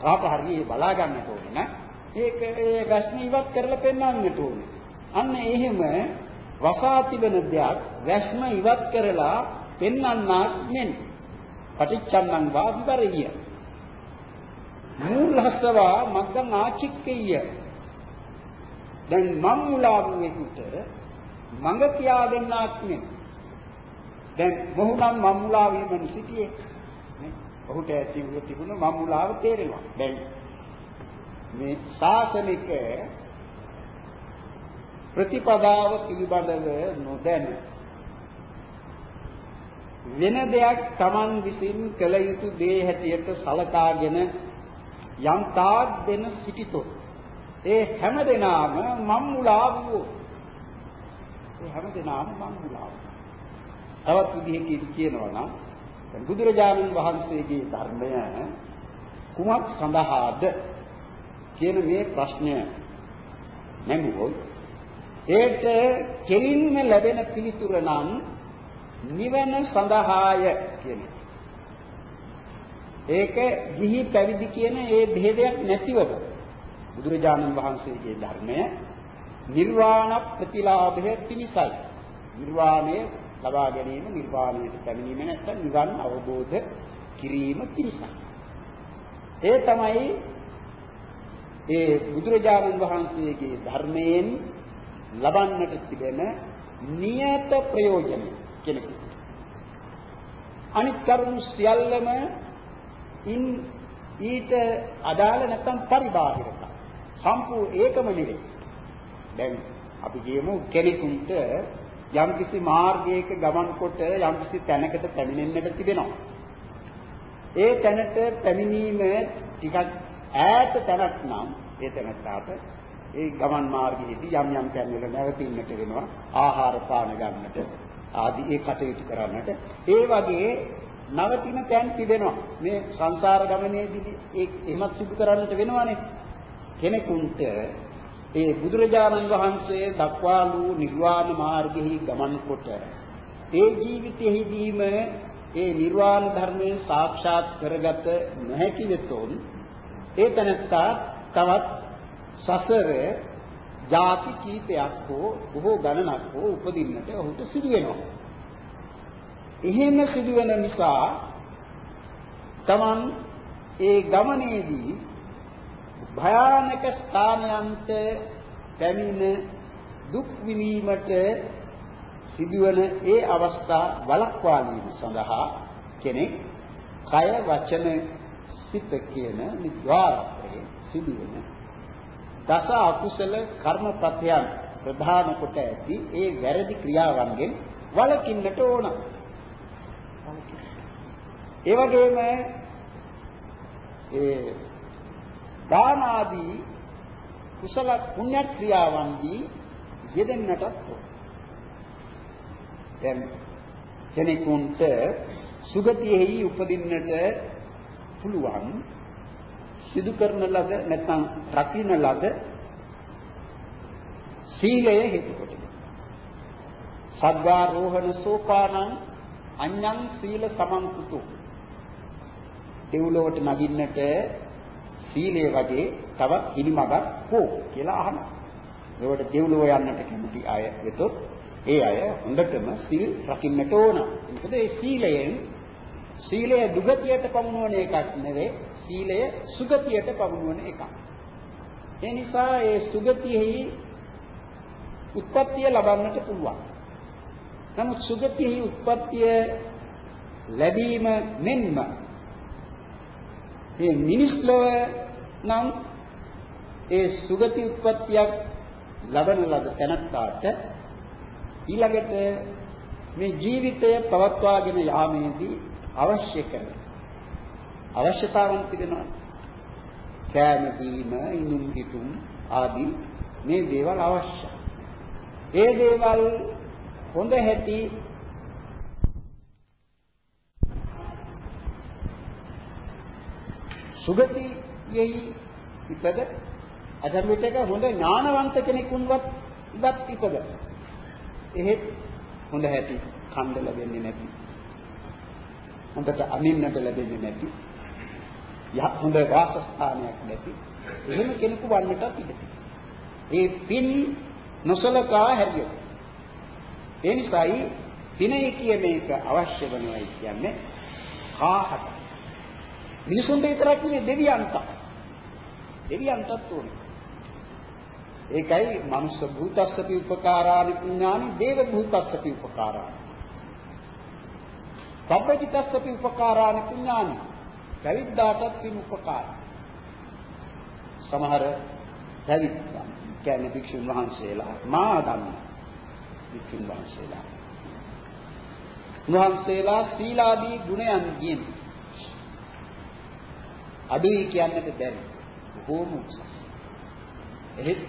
කාට හරි ඒ බලා ගන්නට ඕනේ නේ. ඒක ඒ වැස්ම ඉවත් කරලා පෙන්වන්නට ඕනේ. අන්න එහෙම වසා තිබෙන දෙයක් වැස්ම ඉවත් කරලා පෙන්වන්නක් මෙන්. පටිච්චන්නං වා විපරිය. මූලහස්වා මග්ගං ආචික්කෙය. දැන් මම්මුලාවෙකුට මඟ කියා දෙන්නක් නෙමෙයි. දැන් මොහු නම් මම්මුලා වීමෙන් සිටියේ. නේ? ඔහුට ඇති වූ තිබුණ මම්මුලාව තේරෙනවා. දැන් මේ ශාසනික ප්‍රතිපදාව පිළිබඳව නොදැන වෙන දෙයක් Taman විසින් කළ යුතු දේ හැටියට සලකාගෙන යම් තාක් දෙන සිටිතොත් ඒ හැම දෙනාම මම්මුලා වූ ඒ හැම දෙනාම මම්මුලා තවත් විදිහකින් කියනවා නම් බුදුරජාණන් වහන්සේගේ ධර්මය කුමක් සඳහාද කියන මේ ප්‍රශ්නය නැඹුවොත් ඒට කෙලින්ම ලැබෙන පිළිතුර නම් නිවන සඳහාය කියන ඒක ගිහි පැවිදි කියන ඒ ભેදයක් නැතිවම බුදුරජාණන් වහන්සේගේ ධර්මය නිර්වාණ ප්‍රතිලාභය පිණිසයි නිර්වාණය ලබා ගැනීම නිර්වාණයට පැමිණීම නැත්නම් නිවන් අවබෝධ කිරීම පිණිසයි ඒ තමයි ඒ බුදුරජාණන් වහන්සේගේ ධර්මයෙන් ලබන්නට තිබෙන නියත ප්‍රයෝජන කෙනෙකුට. අනිත් කරුණු සියල්ලම ඉන් ඊට අදාළ නැත්නම් පරිබාහිරක. සම්පූර්ණ ඒකම නෙවෙයි. දැන් අපි කියමු කෙනෙකුට යම්කිසි මාර්ගයක ගමන් කොට යම්කිසි තැනකට පැමිණෙන්නට තිබෙනවා. ඒ තැනට පැමිණීම ටිකක් ඈත තැනක් නම් ඒ තැනට ඒ ගමන් මාර්ගයේදී යම් යම් තැන්වල නැවතින්නට වෙනවා ආහාර පාන ගන්නට ආදී ඒ කටයුතු කරන්නට ඒ වගේ නවතින තැන් තිබෙනවා මේ සංසාර ගමනේදී ඒ එමත් සිදු කරන්නට වෙනවානේ කෙනෙකුට ඒ බුදුරජාණන් වහන්සේ දක්වාලු නිර්වාණ මාර්ගෙහි ගමන් කොට ඒ ජීවිතයේදීම ඒ නිර්වාණ ධර්මයේ සාක්ෂාත් කරගත නොහැකි වෙතොත් ඒ තනත්තා තවත් සසර ಜಾති කීපයක් හෝ බොහෝ ගණනක් හෝ උපදින්නට ඔහුට සිදු වෙනවා. එහෙම සිදුවෙන නිසා තමන් ඒ ගමනේදී භයානක ස්ථානයන්ට පැමිණ දුක් විඳීමට සිදුවන ඒ අවස්ථා වළක්වා ගැනීම සඳහා කෙනෙක් කය වචන සිත කියන නිද්වාරයේ සිදුවෙන දස අකුසල කර්මපතයන් ප්‍රධාන කොට ඇති ඒ වැරදි ක්‍රියාවන්ගෙන් වළකින්නට ඕන. ඒ වගේම ඒ දාන ආදී කුසල පුණ්‍ය ක්‍රියාවන්දී යෙදෙන්නටත් ඕන. දැන් කෙනෙකුට සුගතියෙහි උපදින්නට පුළුවන් සිදු කරන ලද නැත්නම් රකින්න ලද සීලය හේතු කොටගෙන සග්ගාරෝහණ සෝපානං අඤ්ඤං සීල සමන්තුතු දෙව්ලොවට නගින්නට සීලය වගේ තවත් ඉනිමගක් හෝ කියලා අහනවා. ඒවට දෙව්ලොව යන්නට කැමති අය වෙතොත් ඒ අය හොඳටම සීල් රකින්නට ඕන. මොකද ඒ සීලයෙන් සීලය දුගතියට පමුණුවන එකක් නෙවෙයි සීලය සුගතියට පමුණුවන එකක්. ඒ නිසා ඒ සුගතියෙහි උත්පත්තිය ලබන්නට පුළුවන්. නමුත් සුගතියෙහි උත්පත්තිය ලැබීම මෙන්ම මේ මිනිස් ලොව නම් ඒ සුගති උත්පත්තියක් ලබන ලද තැනත්තාට ඊළඟට මේ ජීවිතය පවත්වාගෙන යාමේදී අවශ්‍ය කරන අවශ්‍යතාවන් තිබෙනවා. කෑම බීම, ඉනුම් හිටුම් ආදී මේ දේවල් අවශ්‍යයි. ඒ දේවල් හොඳ හැටි සුගතියෙහි ඉපද. අදමිටක හොඳ ඥානවන්ත කෙනෙකුන්වත් ඉවත් ඉපද. එහෙත් හොඳ හැටි කන්ද ලැබෙන්නේ නැති. හොඳට අනින්නට ලැබෙන්නේ නැති. යහ හොඳ වාසස්ථානයක් නැති. එහෙම කෙනෙකු වන්නටත් ඉඩ. ඒ පින් නොසලකා හැරියොත්. ඒ නිසායි පිනය කියන එක අවශ්‍ය වෙනවයි කියන්නේ කාහට. මිනිසුන්ට විතරක් නෙවෙයි දෙවියන්ට දෙවියන්ටත් ඕනේ. ඒකයි මනුස්ස භූතස්සපි උපකාරානි පුඤ්ඤානි දේව භූතස්සපි උපකාරානි. සබ්බජිතස්සපි උපකාරානි පුඤ්ඤානි පැවිද්දාටත් පින් උපකාර සමහර පැවිද්දා කියන්නේ භික්ෂුන් වහන්සේලා මා දන්න භික්ෂුන් වහන්සේලා. වහන්සේලා සීලාදී ගුණයන්ගෙන් අඩුයි කියන්නට බැරි බොහෝම උසස් එහෙත්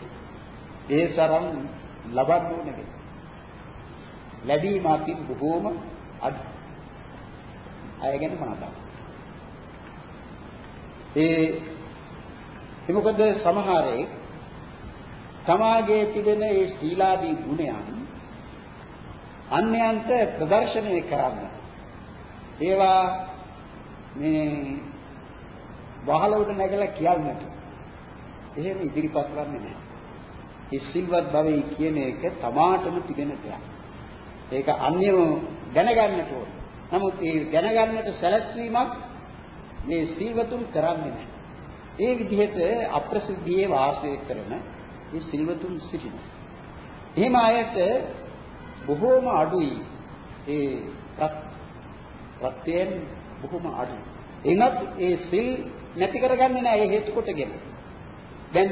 ඒ තරම් ලබන්න ඕනේ ලැබීම අතින් බොහෝම අඩු අය ගැන මනසක්. ඒ ඒ මොකද සමහරේ සමාජයේ තිබෙන ඒ සීලාදී ගුණයන් අන්‍යයන්ට ප්‍රදර්ශනය කරන්න. ඒවා මේ වහල උඩ නැගලා කියන්නට. එහෙම ඉදිරිපත් කරන්නේ නැහැ. ඒ සිල්වත් භවයේ කියන එක තමාටම තිබෙන දෙයක්. ඒක අන්‍යව දැනගන්නට ඕනේ. නමුත් ඒ දැනගන්නට සැලැස්වීමක් මේ සීවතුන් කරන්නේ නැහැ. ඒ විදිහට අප්‍රසිද්ධියේ වාසය කරන මේ සිල්වතුන් සිටිනවා. එහෙම අයට බොහෝම අඩුයි ඒ ප්‍රත්‍යයෙන් බොහෝම අඩුයි. එනත් ඒ සිල් නැති කරගන්නේ නැහැ ඒ හේතු කොටගෙන. දැන්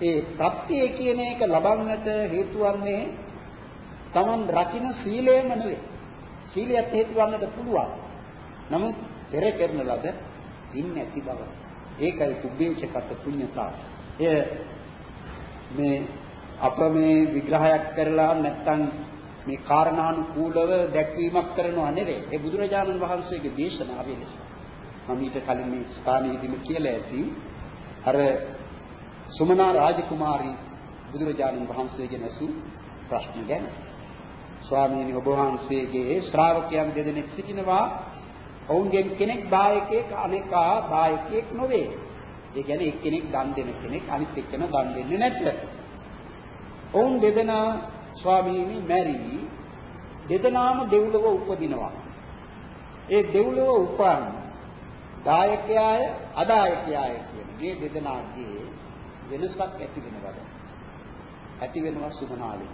ඒ ප්‍රත්‍ය කියන එක ලබන්නට හේතු වන්නේ Taman රකින්න සීලයම නෙවෙයි. සීලයට හේතු වන්නට පුළුවන්. නමුත් පෙර කරන ලද පින් නැති බව. ඒකයි කුබ්බේචකත පුඤ්ඤතා. එය මේ අප මේ විග්‍රහයක් කරලා නැත්තම් මේ කාරණානුකූලව දැක්වීමක් කරනවා නෙවෙයි. ඒ බුදුරජාණන් වහන්සේගේ දේශනාවේ ලෙස. මම ඊට කලින් මේ ස්ථානයේදීම කියලා ඇති අර සුමනා රාජකුමාරී බුදුරජාණන් වහන්සේගෙන් අසු ප්‍රශ්න ගැන ස්වාමීනි ඔබ වහන්සේගේ ශ්‍රාවකයන් දෙදෙනෙක් සිටිනවා. ඔවුන්ගෙන් කෙනෙක් දායකයෙක් අනෙකා දායකයෙක් නොවේ. ඒ කියන්නේ එක්කෙනෙක් දන් දෙන කෙනෙක් අනිත් එක්කෙනා දන් දෙන්නේ නැත්නම්. ඔවුන් දෙදෙනා ස්වාමීනි මැරි දෙදෙනාම දෙව්ලොව උපදිනවා. ඒ දෙව්ලොව උපන් දායකයාය අදායකයාය කියන මේ දෙදෙනාගේ වෙනසක් ඇති වෙනවද? ඇති වෙනවා සුමනාලේ.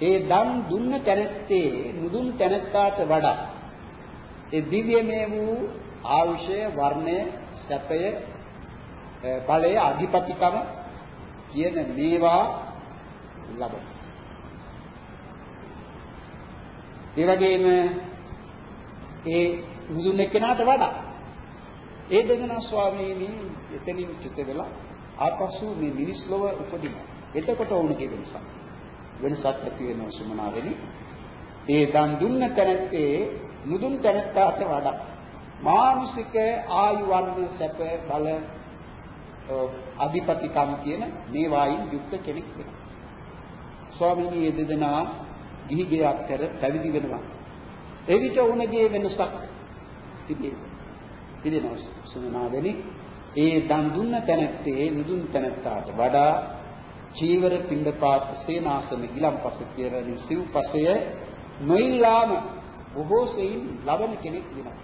ඒ දන් දුන්න තැනැත්තේ නුදුන් තැනැත්තාට වඩා ඒ දිව්‍යමය වූ ආයුෂය වර්ණය සැපය ඵලය අධිපතිකම කියන මේවා ලබන. ඒ වගේම ඒ නුදුන් එක්කෙනාට වඩා ඒ දෙදෙනා ස්වාමීනි එතනින් චුත වෙලා ආපසු මේ මිනිස් ලොව උපදිනවා. එතකොට වුණ කියන නිසා වෙනසක් ඇති වෙනවා සුමනාවෙනි. ඒ දන් දුන්න තැනැත්තේ මුදුන් තැනැත්තාට වඩා මානසික ආයු වර්ණ සැප බල අධිපතිකම් කියන මේ වායින් යුක්ත කෙනෙක් වෙනවා. ස්වාමීනි මේ දෙදෙනා ගිහි ගෙයක් කර පැවිදි වෙනවා. එවිට උණගේ වෙනසක් තිබෙනවා. තිබෙනවා සුමනාවෙනි. ඒ දන් දුන්න තැනැත්තේ නිදුන් තැනැත්තාට වඩා චීවර පිණ්ඩපාත සේනාසන ගිලම්පස කියන සිව්පසය නොයිලාම බොහෝ සෙයින් ලබන කෙනෙක් වෙනවා.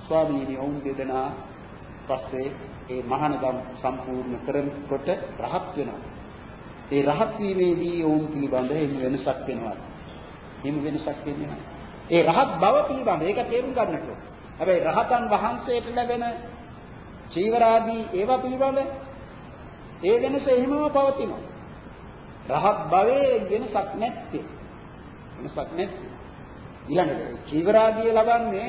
ස්වාමීනි ඔවුන් දෙදෙනා පස්සේ ඒ මහානදම් සම්පූර්ණ කරනකොට රහත් වෙනවා. ඒ රහත් වීමේදී ඔවුන් පිළිබඳ එහෙම වෙනසක් වෙනවා. එහෙම වෙනසක් වෙන්නේ නැහැ. ඒ රහත් බව පිළිබඳ ඒක තේරුම් ගන්නට ඕන. හැබැයි රහතන් වහන්සේට ලැබෙන චීවරාදී ඒවා පිළිබඳ ඒ වෙනස එහෙමම පවතිනවා. රහත් භවයේ වෙනසක් නැත්තේ. වෙනසක් නැත්තේ. ඊළඟට චීවරාදී ලබන්නේ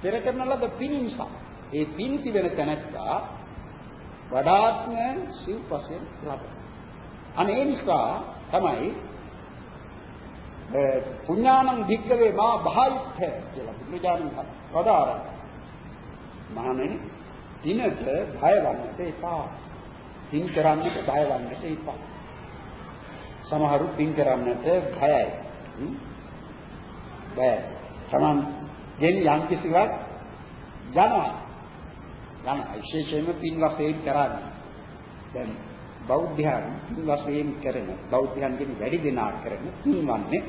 පෙර කරන ලද පින් නිසා. ඒ පින් තිබෙන තැනැත්තා වඩාත්ම සිව්පසෙන් ලබන. අනේ නිසා තමයි පුඤ්ඤානං භික්කවේ මා භායිත්‍ය කියලා බුදුජානක වදාරා. මහණෙනි දිනට බය වන්නට එපා. පින් කරන්නට බය වන්නට එපා. සමහරු පින් කරන්නට බයයි. බය. තමන් ගෙන් යම් කිසිවක් යනවා. යන විශේෂයෙන්ම පින් වශයෙන් කරන්නේ. දැන් බෞද්ධයන් පින් වශයෙන් කරන බෞද්ධයන්ගෙන් වැඩි දෙනා කරන පින්වන්නේ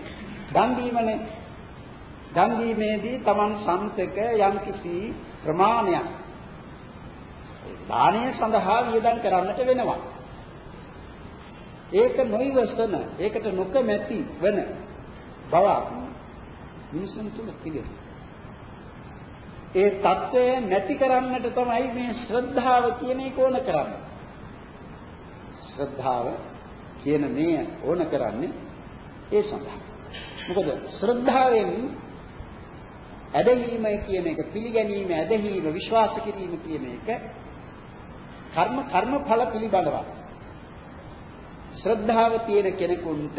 දන් දීමනේ. දන් දීමේදී තමන් සම්තක යම් කිසි ප්‍රමාණයක් දානය සඳහා වියදම් කරන්නට වෙනවා. ඒක නොයිවසන, ඒකට නොකමැති වෙන බවක් මිනිසුන් තුල තිබෙනවා. ඒ தත්ත්වය නැති කරන්නට තමයි මේ ශ්‍රද්ධාව කියන එක ඕන කරන්නේ. ශ්‍රද්ධාව කියන මේ ඕන කරන්නේ ඒ සඳහා. මොකද ශ්‍රද්ධාවෙන් ඇදහිීම කියන එක පිළිගැනීම ඇදහිීම විශ්වාස කිරීම කියන එක කර්ම කර්මඵල පිළිබඳව ශ්‍රද්ධාව තියෙන කෙනෙකුට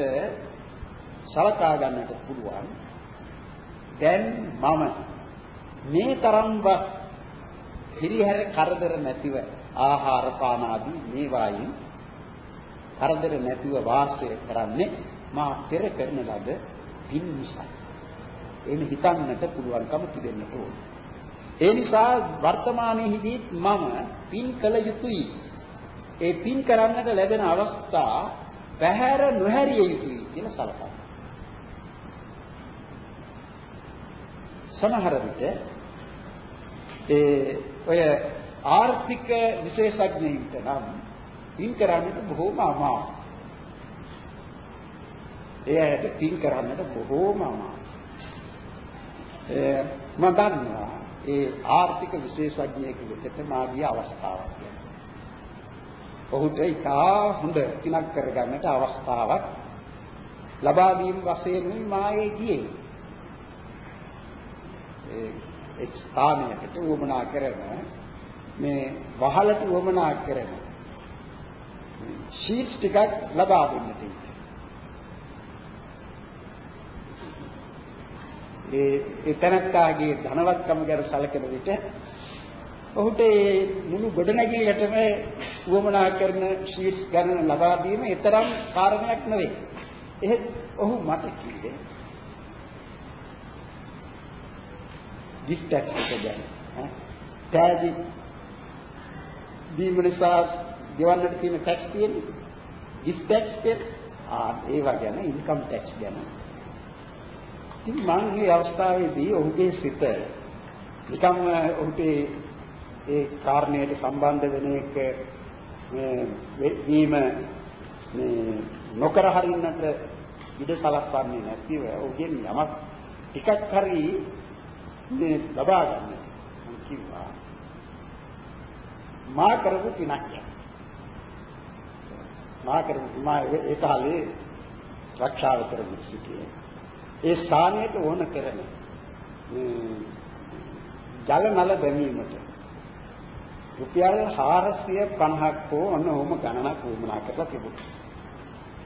සලකා ගන්නට පුළුවන් දැන් මම මේ තරම්වත් හිරිහැර කරදර නැතිව ආහාර පාන ආදී මේවායින් කරදර නැතිව වාසය කරන්නේ මා පෙර කරන ලද පින් නිසා. එනි හිතන්නට පුළුවන්කම තිබෙන්නට ඕන. ඒ නිසා වර්තමානයේදී මම පින් කළ යුතුයි. ඒ පින් කරන්නට ලැබෙන අවස්ථා පැහැර නොහැරිය යුතුයි කියලා සලකනවා. සමහර විට ඒ ඔය ආර්ථික විශේෂඥයින්ට නම් පින් කරන්නට බොහෝම අමාරුයි. එයාට පින් කරන්නට බොහෝම අමාරුයි. මම දන්නවා ඒ ආර්ථික විශේෂඥයෙක් වෙතට මාගේ අවස්ථාවක් කියලා. ඔහුට ඉතා හොඳ පිනක් කරගන්නට අවස්ථාවක් ලබා දීම වශයෙන් මායේ ගියේ. ඒ ස්ථානයකට වමනා කරන මේ වහලට වමනා කරන ෂීට්ස් ටිකක් ලබා දෙන්න තියෙනවා. ඒ ඒ තනත්තාගේ ධනවත්කම ගැන සැලකෙන විට ඔහුට මේ මුළු ගොඩනැගිල්ලටම වමනා කරන ෂීට්ස් ගණන ලබා දීම ඒතරම් කාරණයක් නෙවෙයි. එහෙත් ඔහු මට කිව්වේ gift tax එක ගැන. තෑගි දීම නිසා ගෙවන්නට තියෙන tax තියෙන්නේ. gift tax එක ආ ඒවා ගැන income tax ගැන. ඉතින් මම මේ අවස්ථාවේදී ඔහුගේ සිත නිකම් ඔහුට ඒ කාරණයට සම්බන්ධ වෙන එක මේ වීම මේ නොකර හරින්නට ඉඩ සලස්වන්නේ නැතිව ඔහුගෙන් යමක් ටිකක් හරි මේ ලබා ගන්න මම කිව්වා. මා කරපු පිනක් මා කරපු මා ඒ කාලේ රක්ෂාව කරගෙන සිටියේ ඒ ස්ථානයට ඕන කරන මේ ජල නල දැමීමට රුපියල් 450ක් හෝ ඔන්න ඔහොම ගණනක් වුණා කරලා තිබුණා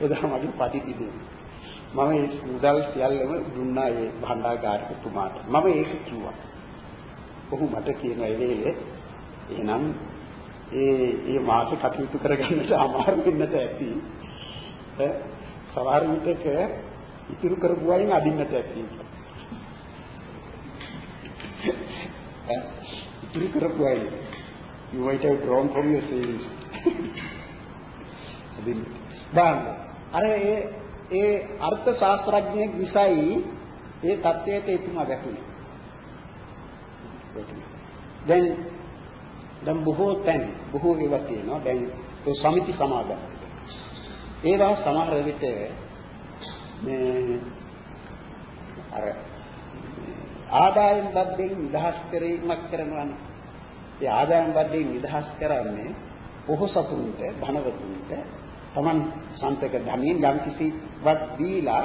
එදා මගේ පටි තිබුණේ. මම ඒ මුදල් සියල්ලම දුන්නා ඒ භණ්ඩාගාරිකතුමාට. මම ඒක කිව්වා. ඔහු මට කියන වෙලේ එහෙනම් ඒ ඒ මාස කටයුතු කරගන්නට අමාරු වෙන්නට ඇති. සමහර විටක ඉතුරු කරපු අයින් අදින්නට ඇති. ඉතුරු කරපු අයින් you might have drawn from your savings. අදින්න. බාන්න. අර ඒ ඒ අර්ථ ශාස්ත්‍රඥයෙක් විසයි ඒ தත්වයට එතුමා වැටුනේ. දැන් දැන් බොහෝ තැන් බොහෝ ඒවා තියෙනවා. දැන් ඒ සමිති සමාගම්. ඒවා සමහර විට මේ අර ආදායම් බද්දෙන් නිදහස් කිරීමක් කරනවානේ. ඒ ආදායම් බද්දෙන් නිදහස් කරන්නේ පොහොසතුන්ට ධනවතුන්ට Taman සන්තක ධනියෙන් යම් කිසි වත් දීලා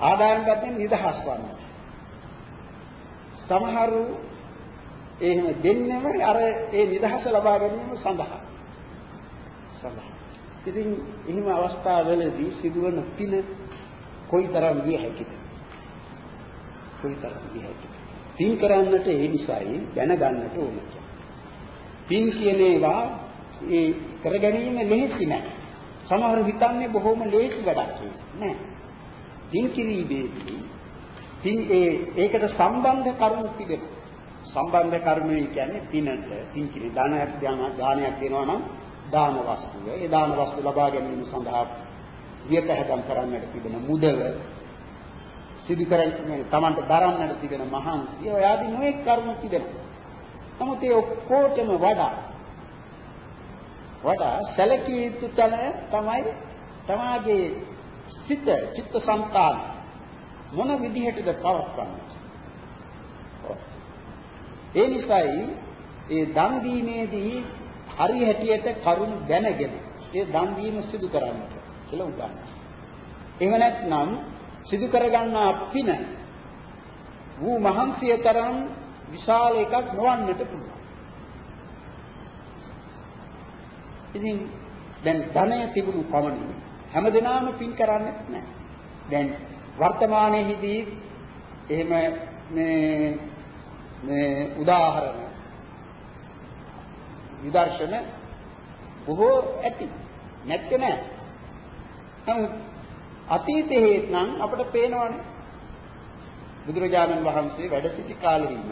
ආදායම් බද්දෙන් නිදහස් වන්න. සමහරු එහෙම දෙන්නම අර ඒ නිදහස ලබා ගැනීම සඳහා. සඳහා. ඉතින් එහෙම අවස්ථාවලදී සිදුවන පින කොයිතරම් විය හැකිද? කොයිතරම් විය හැකිද? පින් කරන්නට ඒ නිසායි දැනගන්නට ඕනේ. පින් කියන ඒවා ඒ කර ගැනීම ලෙහෙසි නෑ. සමහර හිතන්නේ බොහොම ලේසි වැඩක් නෑ. පින් කිරීමේදී පින් ඒ ඒකට සම්බන්ධ කරුණු තිබෙනවා. සම්බන්ධ කර්මය කියන්නේ පිනට, පින් කිරි දානයක් දානයක් දෙනවා නම් දාන වස්තුව. ඒ දාන වස්තු ලබා ගැනීම සඳහා විපහදම් කරන්නට තිබෙන මුදල සිදු කරන්නේ තමන්ට දරන්නට තිබෙන මහන්සිය ඔය ආදී නොඑක් කර්ම තිබෙනවා. නමුත් ඒ ඔක්කොටම වඩා වඩා සැලකිය යුතු තැන තමයි තමාගේ සිත, චිත්ත සංකාල මොන විදිහටද පවත්වන්නේ. ඒ නිසායි ඒ දන් දීමේදී හරි හැටියට කරුණු දැනගෙන ඒ දන් දීම සිදු කරන්නට කියලා උගන්වනවා. එහෙම නැත්නම් සිදු කරගන්නා පින වූ මහන්සිය තරම් විශාල එකක් නොවන්නට පුළුවන්. ඉතින් දැන් ධනය තිබුණු පමණින් හැමදෙනාම පින් කරන්නේ නැහැ. දැන් වර්තමානයේදී එහෙම මේ මේ උදාහරණ විදර්ශන බොහෝ ඇති නැත්te නෑ නමුත් අතීතයේ නම් අපිට පේනවනේ. බුදුරජාණන් වහන්සේ වැඩ සිටි කාලෙහිම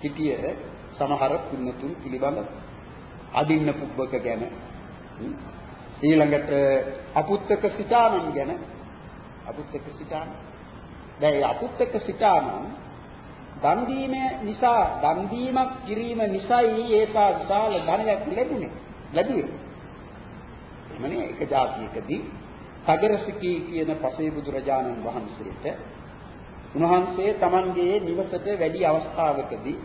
සිටිය සමහර පුන්නතුන් පිළිබඳ අදින්න පුබ්බක ගැන ඊළඟට අපුත්තක සිතානන් ගැන අපුත්තක සිතාන දැන් අපුත්තක සිතානන් දන් දීම නිසා දන් දීමක් කිරීම නිසායි ඒසා විශාල ධනයක් ලැබුණේ ලැබුවේ. එමනේ එක જાතියකදී සගරසිකී කියන පසේ බුදුරජාණන් වහන්සේට උන්වහන්සේ Tamanගේ නිවසට වැඩි අවස්ථාවකදී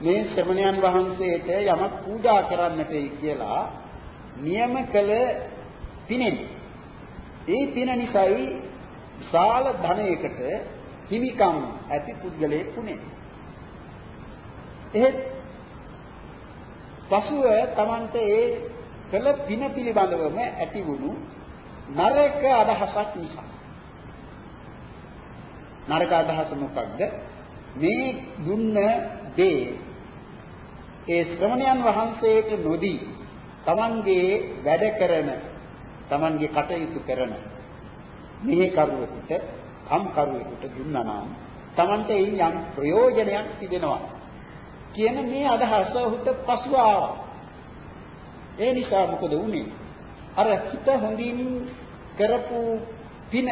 මේ ශ්‍රමණයන් වහන්සේට යමක් පූජා කරන්නටයි කියලා නියම කළ පිනෙන් ඒ පින නිසායි විශාල ධනයකට හිමිකම් ඇති පුද්ගලයෙක් වුණේ. එහෙත් පසුව Tamante ඒ කළ පින පිළිබඳවම ඇති වුණු නරක අදහසක් නිසා. නරක අදහස මොකක්ද? මේ දුන්න දේ ඒ ශ්‍රමණයන් වහන්සේට නොදී Tamanගේ වැඩ කරන Tamanගේ කටයුතු කරන මෙහි කරුවෙකුට කම්කරුවෙකුට දුන්නා නම් Tamante එයින් යම් ප්‍රයෝජනයක් තිබෙනවා කියන මේ අදහස ඔහුට පසුව ආවා. ඒ නිසා මොකද වුනේ? අර හිත හොඳින් කරපු පින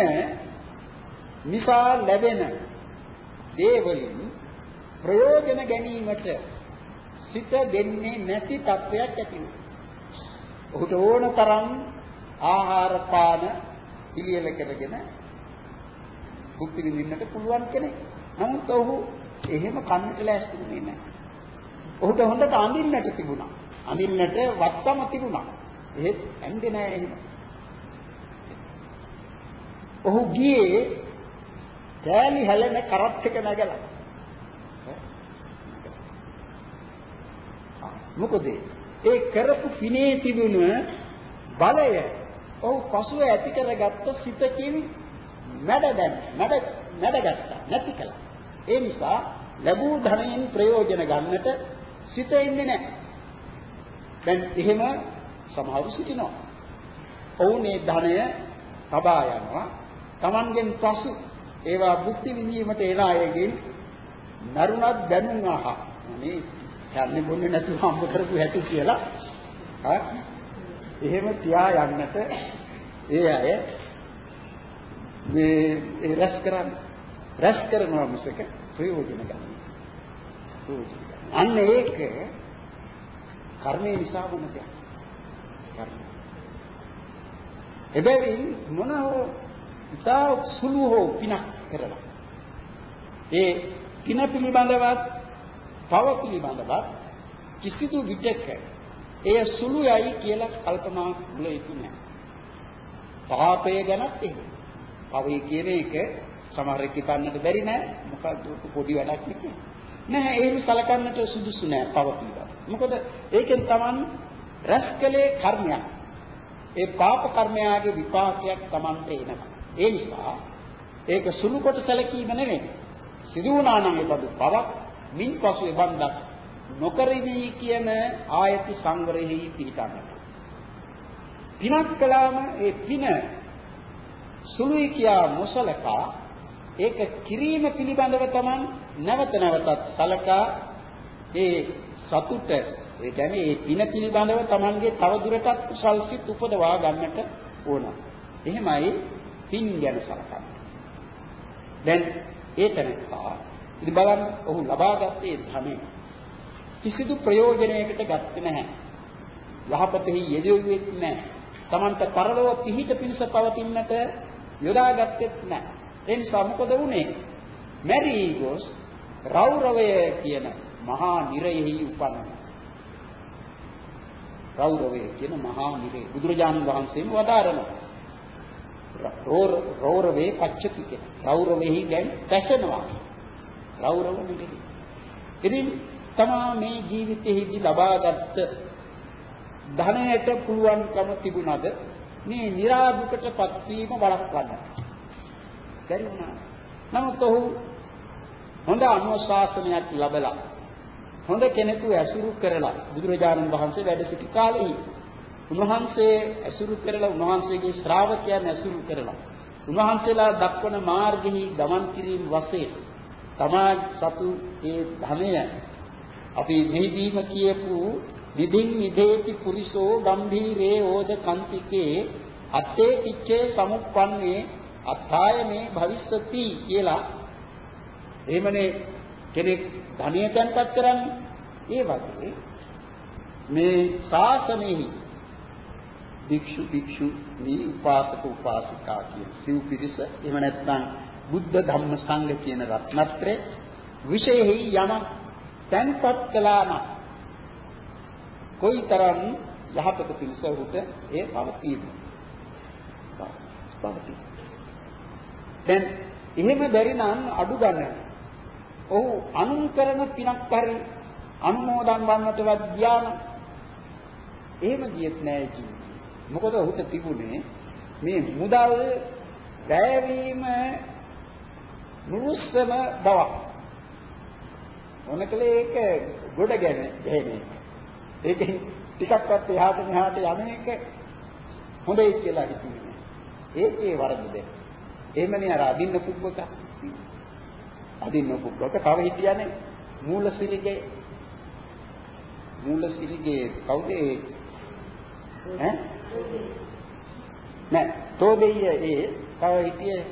නිසා ලැබෙන දේවලින් ප්‍රයෝජන ගැනීමට සිත දෙන්නේ නැති තත්වයක් ඇති ඔහුට ඕන තරම් ආහාර පාන පිළියෙල කරගෙන භුක්ති විඳින්නට පුළුවන් කෙනෙක්. නමුත් ඔහු එහෙම කන්නට ලෑස්තිුනේ නැහැ. ඔහුට හොඳට අඳින්නට තිබුණා. අඳින්නට වත්තම තිබුණා. එහෙත් ඇඳේ නැහැ එහෙම. ඔහු ගියේ කෑලි හැලෙන කරත් එක නැගලා. මොකද ඒ කරපු පිනේ තිබුණ බලය ඔහු පසුව ඇති කරගත්ත සිතකින් මැඩ දැන් මැඩ මැඩගත්තා නැති කළා. ඒ නිසා ලැබූ ධනයෙන් ප්‍රයෝජන ගන්නට සිත ඉන්නේ නැහැ. දැන් එහෙම සමහරු සිටිනවා. ඔවුන් මේ ධනය තබා යනවා. Tamangen පසු ඒවා භුක්ති විඳීමට එන අයගෙන් නරුණක් දැනුම් අහ. මේ යන්නේ බොන්නේ නැතුව හම්බ කරපු හැටි කියලා. හා එහෙම තියා යන්නට ඒ අය මේ රැස් කරන්නේ රැස් කරනවා මිසක ප්‍රයෝජන ගන්න. අන්න ඒක කර්මයේ නිසා වුණ දෙයක්. කර්ම. එබැවින් මොන හෝ ඉතා සුළු හෝ පිනක් කරලා ඒ පින පිළිබඳවත් පව පිළිබඳවත් කිසිදු විටක එය සුළුයයි කියලා කල්පනා කළ යුතු නැහැ. පාපය ගැනත් එහෙම. පවේ කියන එක සමහරෙක් හිතන්නට බැරි නෑ. මොකද පොඩි වැඩක් නෙකේ. නෑ එහෙම සලකන්නට සුදුසු නෑ පව පිළිබඳ. මොකද ඒකෙන් Taman රැස්කලේ කර්මයක්. ඒ පාප කර්මයාගේ විපාකයක් Tamanට එනවා. ඒ නිසා ඒක සුළු කොට සැලකීම නෙවෙයි. සිදු වුණා නම් ඒ බඳු පවක් මින් පසු ඒ බන්දක් නොකරවි කියන ආයති සංවරෙහි පිහිටන්නට. පිනක් කළාම ඒ පින සුළුයි කියා නොසලකා ඒක කිරීම පිළිබඳව තමන් නැවත නැවතත් සලකා ඒ සතුට ඒ කියන්නේ ඒ පින පිළිබඳව තමන්ගේ තවදුරටත් කුසල් සිත් උපදවා ගන්නට ඕන. එහෙමයි පින් ගැන සලකන්නේ. දැන් ඒ තැනකා ඉතින් බලන්න ඔහු ලබාගත්තේ ධනෙ කිසිදු ප්‍රයෝජනයකට ගත්තේ නැහැ. යහපතෙහි යෙදුවෙත් නැහැ. Tamanta පරලොව පිහිට පිණිස පවතින්නට යොදාගත්තේත් නැහැ. ඒ නිසා මොකද වුනේ? මැරී ගොස් රෞරවය කියන මහා නිරයෙහි උපන්න. රෞරවය කියන මහා නිරය බුදුරජාණන් වහන්සේම වදාරනවා. රෞරවේ පච්චති කියන. රෞරවෙහි දැන් පැසෙනවා. රෞරව නිරය. ඉතින් තමා මේ ජීවිතයේදී ලබාගත් ධනයට පුළුවන්කම තිබුණද මේ નિરાදුකටපත් වීම වළක්වන්න. බැරි වුණා. නමුත් ඔහු හොඳ අනුශාසනයක් ලැබලා හොඳ කෙනෙකු ඇසුරු කරලා බුදුරජාණන් වහන්සේ වැඩ සිටි කාලෙහි උන්වහන්සේ ඇසුරු කරලා උන්වහන්සේගේ ශ්‍රාවකයන් ඇසුරු කරලා උන්වහන්සේලා දක්වන මාර්ගෙහි ගමන් කිරීම වශයෙන් තමා සතු ඒ ධනය අපි මෙහිදීම කියපු විදින් විදේති පුරිසෝ ගම්භීරේ ඕද කන්තිකේ අත්තේ කිච්චේ සමුප්පන්නේ අත්ථායනේ භවිස්සති කියලා. එහෙමනේ කෙනෙක් ධනිය තැන්පත් කරන්නේ? ඒ වගේ මේ ශාසනයෙහි භික්ෂු භික්ෂු මේ උපාසක උපාසිකා කියන සිව් පිරිස එහෙම නැත්නම් බුද්ධ ධම්ම සංඝ කියන රත්නත්‍රය විශේෂෙහි යම තැන්පත් කළා නම් කොයිතරම් යහපත පිණිස උට ඒ පවතීද පවතී දැන් එහෙම බැරි නම් අඩු ගන්න. ඔහු අනුන් කරන පිනක් හරි අනුමෝදන් වන්නටවත් ගියා නම් එහෙම ගියෙත් නෑ ජීවිතේ මොකද ඔහුට තිබුණේ මේ මුදල් වැයවීම නුරුස්සම බවක් ඕනකලේ ඒක ගොඩ ගැන දෙන්නේ ඒකෙන් ටිකක්වත් එහාට මෙහාට යන එක හොඳයි කියලා හිතුවේ. ඒකේ වරදද. එහෙමනේ අර අදින්න කුබ්බක. අදින්න කුබ්බක තව හිටියනේ මූල සිරිගේ මූල සිරිගේ කවුද ඒ? ඈ? නෑ. තෝබෙය ඒ. තව හිටියේ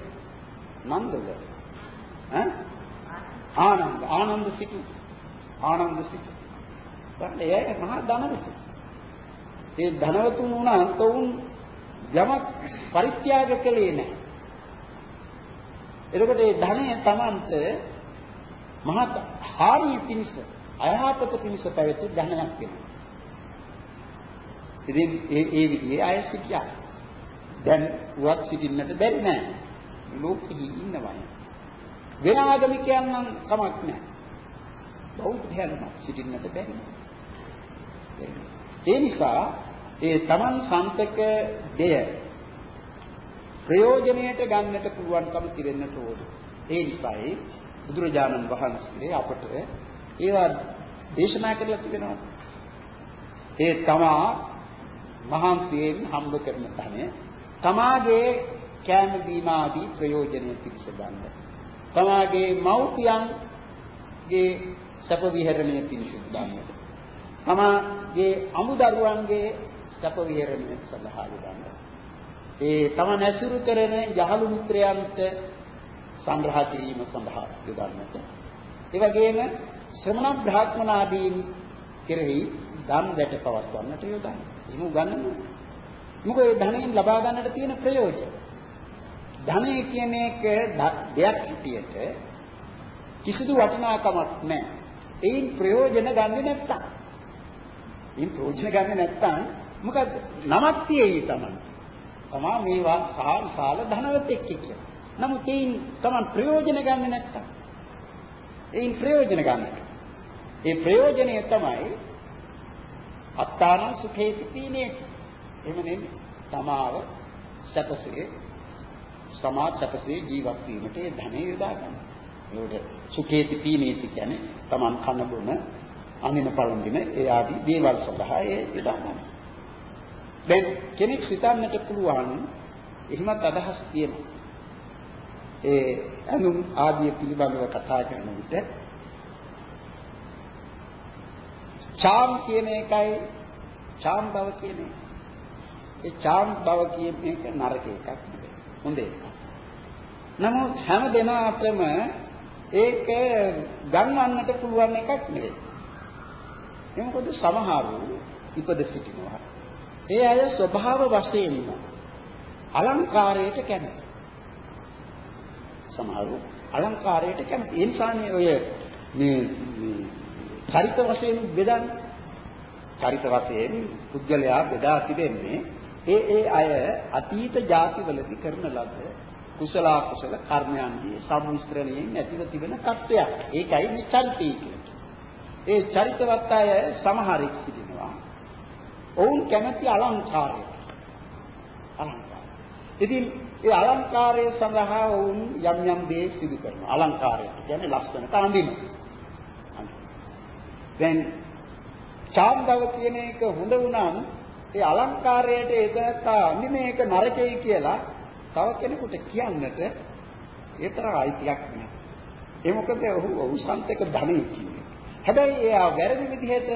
නන්දද? ඈ? ආනන්ද. ආනන්ද සිටු. ආනන්ද සිටු. බලන්න එයා මහා ධනවතු. ඒ ධනවතුන් වුණාත් උන් යමක් පරිත්‍යාග කළේ නැහැ. එතකොට මේ ධනය Tamanට මහත් හානිය පිණිස අයහපත පිණිස පැවති ධනයක් වෙනවා. ඉතින් ඒ ඒ විදිහේ අය සිටියා. දැන් වත් සිටින්නට බැරි නෑ. ලෝකෙහි ඉන්නවා. වෙන ආගමිකයන් නම් කමක් නෑ. බෞද්ධයන් සිටින්නට බැරි නෑ. ඒ නිසා ඒ Taman සන්තක දෙය ප්‍රයෝජනයට ගන්නට පුළුවන්කම තිරෙන්නට ඕන. ඒ නිසායි බුදුරජාණන් වහන්සේ අපට ඒවා දේශනා කරලා තිබෙනවා. ඒ තමා මහන්සියෙන් හම්බ කරන ධනය තමාගේ කෑම බීම ආදී ප්‍රයෝජනෙ පිණිස ගන්න. තමාගේ මව්පියන්ගේ සැප විහරණය පිණිස ගන්නට. තමාගේ අමුදරුවන්ගේ සැප විහරණය සඳහා ගන්න. ඒ තම නැසුරු කරන යහළු මිත්‍රයන්ට සංග්‍රහ කිරීම සඳහා යොදන්නට. ඒ වගේම ශ්‍රමණ බ්‍රාහ්මනාදීන් කෙරෙහි ධම් දැට පවත්වන්නට යොදන්න. එහෙම උගන්වනවා. මොකද ඒ ධනයෙන් ලබා ගන්නට තියෙන ප්‍රයෝජන. ධනය කියන එක දෙයක් හිටියට කිසිදු වටිනාකමක් නැහැ. ඒන් ප්‍රයෝජන ගන්නෙ නැත්තම්. ඒන් ප්‍රයෝජන ගන්නෙ නැත්තම් මොකද නමක් තියෙයි තමයි. තමා මේවා සාල් සාල ධනවතෙක් කියලා. නමුත් ඒන් තමන් ප්‍රයෝජන ගන්නෙ නැත්තම්. ඒන් ප්‍රයෝජන ගන්නට. ඒ ප්‍රයෝජනය තමයි අත්තාන සුඛේති තීනේ. එහෙම නෙමෙයි. තමාව සැපසේ සමාජ සැපසේ ජීවත් වීමට ඒ ධනෙ යොදා ගන්න. ඒකට සුඛේති තීනේති කියන්නේ තමන් කන බොන අනින පළඳින ඒ ආදී දේවල් සඳහා ඒ යොදා ගන්න. දැන් කෙනෙක් සිතන්නට පුළුවන් එහෙමත් අදහස් තියෙනවා. ඒ අනුන් ආදී පිළිබඳව කතා කරන විට චාම් කියන එකයි චාම් බව කියන එක. ඒ චාම් බව කියන එක නරක එකක් නෙවෙයි. හොඳ එකක්. නමුත් හැම දෙනාටම ඒක ගන්වන්නට පුළුවන් එකක් නෙවෙයි. ඒ මොකද සමහරු ඉපද සිටිනවා. ඒ අය ස්වභාව වශයෙන්ම අලංකාරයට කැමති. සමහරු අලංකාරයට කැමති. ඒ නිසානේ ඔය මේ චරිත වශයෙන් බෙදන්නේ. චරිත වශයෙන් පුද්ගලයා බෙදා තිබෙන්නේ ඒ ඒ අය අතීත ಜಾතිවලදී කරන ලද කුසල කුසල කර්මයන්ගේ සම්මිශ්‍රණයෙන් ඇතිව තිබෙන තත්ත්වයක්. ඒකයි මේ චරිතය කියන්නේ. ඒ චරිතවත් අය සමහරෙක් සිටිනවා. ඔවුන් කැමති අලංකාරයට. අලංකාරය. ඉතින් ඒ අලංකාරය සඳහා ඔවුන් යම් යම් දේ සිදු කරනවා. අලංකාරයට කියන්නේ ලස්සනට අඳිනවා. දැන් ඡාන්දව කියන එක හොඳ වුණාම ඒ අලංකාරයට ඒකට අන්නේ මේක නරකයි කියලා තව කෙනෙකුට කියන්නට ඒතර අයිතියක් නැහැ. ඒ මොකද ඔහු ඔහු සම්පතක ධනෙ කියන්නේ. හැබැයි එයා වැරදි විදිහට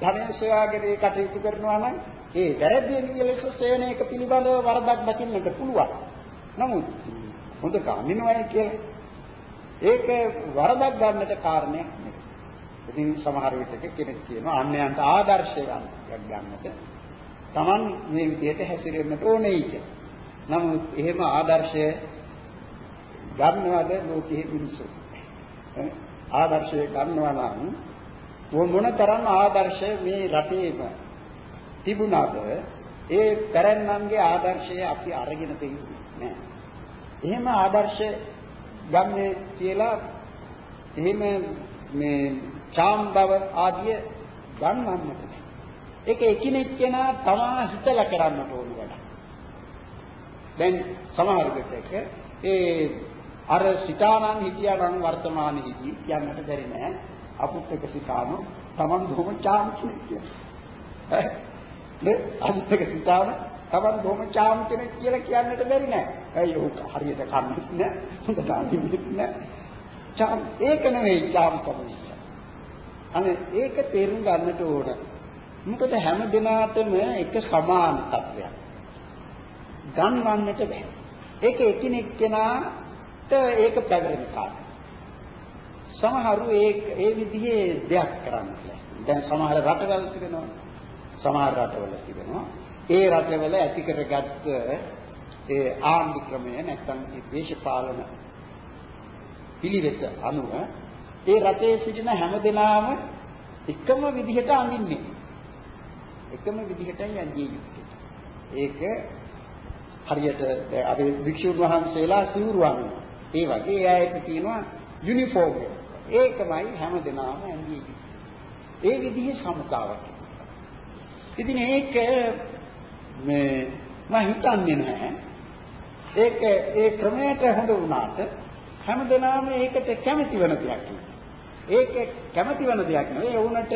ධනය සොයාගෙන කටයුතු කරනවා නම් ඒ වැරදි ලෙස සොයන එක පිළිබඳව වරදක් දකින්නට පුළුවන්. නමුත් හොඳ කාමිනවයි කියලා ඒක වරදක් ගන්නට කාරණයක් නෙවෙයි. ඉතින් සමහර විටක කෙනෙක් කියනවා අන්‍යයන්ට ආදර්ශයක් ගන්නට Taman මේ විදිහට හැසිරෙන්නට ඕනේ කියලා. නමුත් එහෙම ආදර්ශය ගන්නවද ලෝකයේ මිනිස්සු? ආදර්ශය ගන්නවා නම් මොනතරම් ආදර්ශය මේ රටේම තිබුණාද ඒ පැරණන්ගේ ආදර්ශය අපි අරගෙන තියුනේ නෑ. එහෙම ආදර්ශ ගන්නේ කියලා එහෙම මේ චාම් බව ආදිය ගන්නන්නට. ඒක එකිනෙක කෙනා තමා හිතලා කරන්නට ඕන වැඩ. දැන් සමහර විටක ඒ අර සිතානන් හිටියානම් වර්තමානයේදී කියන්නට බැරි නෑ. අපුත් එක සිතානෝ Taman බොහොම චාම් කෙනෙක් කියලා. නේ අපුත් එක සිතාන Taman බොහොම චාම් කෙනෙක් කියලා කියන්නට බැරි නෑ. ඇයි ඕක හරියට කන්නේ නෑ. හොඳට අඳින්නෙත් නෑ. චාම් ඒක නෙවෙයි චාම් තමයි. අනේ ඒක තේරුම් ගන්නට ඕන. මොකද හැම දිනාටම එක සමාන තත්ත්වයක්. ගන්වන්නට බෑ. ඒක එකිනෙක කෙනාට ඒක පැවරෙන කාර්යය. සමහරු ඒ ඒ විදිහේ දෙයක් කරන්නේ. දැන් සමහර රටවල් තිබෙනවා. සමහර රටවල තිබෙනවා. ඒ රටවල ඇති කරගත්ත ඒ ආණ්ඩු ක්‍රමය නැත්නම් ඒ දේශපාලන පිළිවෙත අනුව ඒ රටේ සිටින හැම දෙනාම එකම විදිහට අඳින්නේ. එකම විදිහටයි අඳින්නේ. ඒක හරියට අර වික්ෂුන් වහන්සේලා සිවුරු අඳිනවා. ඒ වගේ එයාට තියෙනවා යුනිෆෝම් එක. ඒකමයි හැම දෙනාම ඇඳින්නේ. ඒ විදිහේ සමතාවක්. ඉතින් ඒක මේ මම හිතන්නේ නැහැ. ඒක ඒ ක්‍රමයට හොඳ වුණාට හැමදෙනාම ඒකට කැමති වෙන දෙයක් ඒක කැමති වෙන දෙයක් නෙවෙයි. ඒ වුණට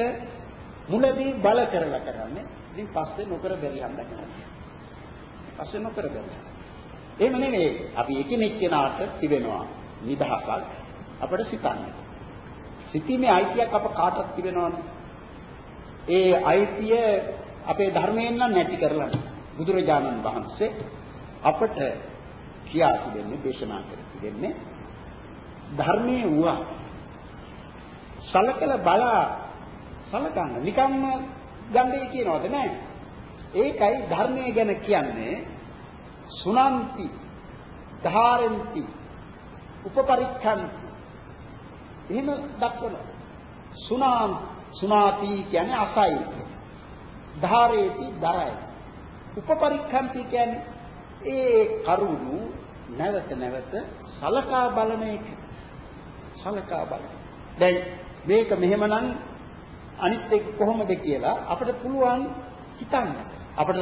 මුලදී බල කරලා කරන්නේ. ඉතින් පස්සේ නොකර බැරි හන්ද කරන්නේ පස්සේ නොකර බැරි. එහෙම නෙවෙයි. අපි එකිනෙක කෙනාට තිබෙනවා නිදහසක්. අපිට සිතන්න. සිතීමේ අයිතියක් අප කාටත් තිබෙනවනේ ඒ අයිතිය අපේ ධර්මයෙන් නම් නැති කරලා බුදුරජාණන් වහන්සේ අපට කියා තිබෙන්නේ දේශනා කර තිබෙන්නේ ධර්මයේ වුණා සලකල බලා සලකන්න. නිකම්ම ගන්නේ කියනවද? නැහැ ඒකයි ධර්මයේ ගැන කියන්නේ සුනන්ති ධාරෙන්ති උපපරික්ඛන්ති එහෙම දක්වනවා. සුනාම් සුනාති කියන්නේ අසයි. ධාරේති දරයි. උපපරික්ඛන්ති කියන්නේ ඒ කරුණු නැවත නැවත සලකා බලන එක. සලකා බලන. දැන් මේක මෙහෙමනම් අනිත් එක කොහොමද කියලා අපිට පුළුවන් හිතන්න. අපිට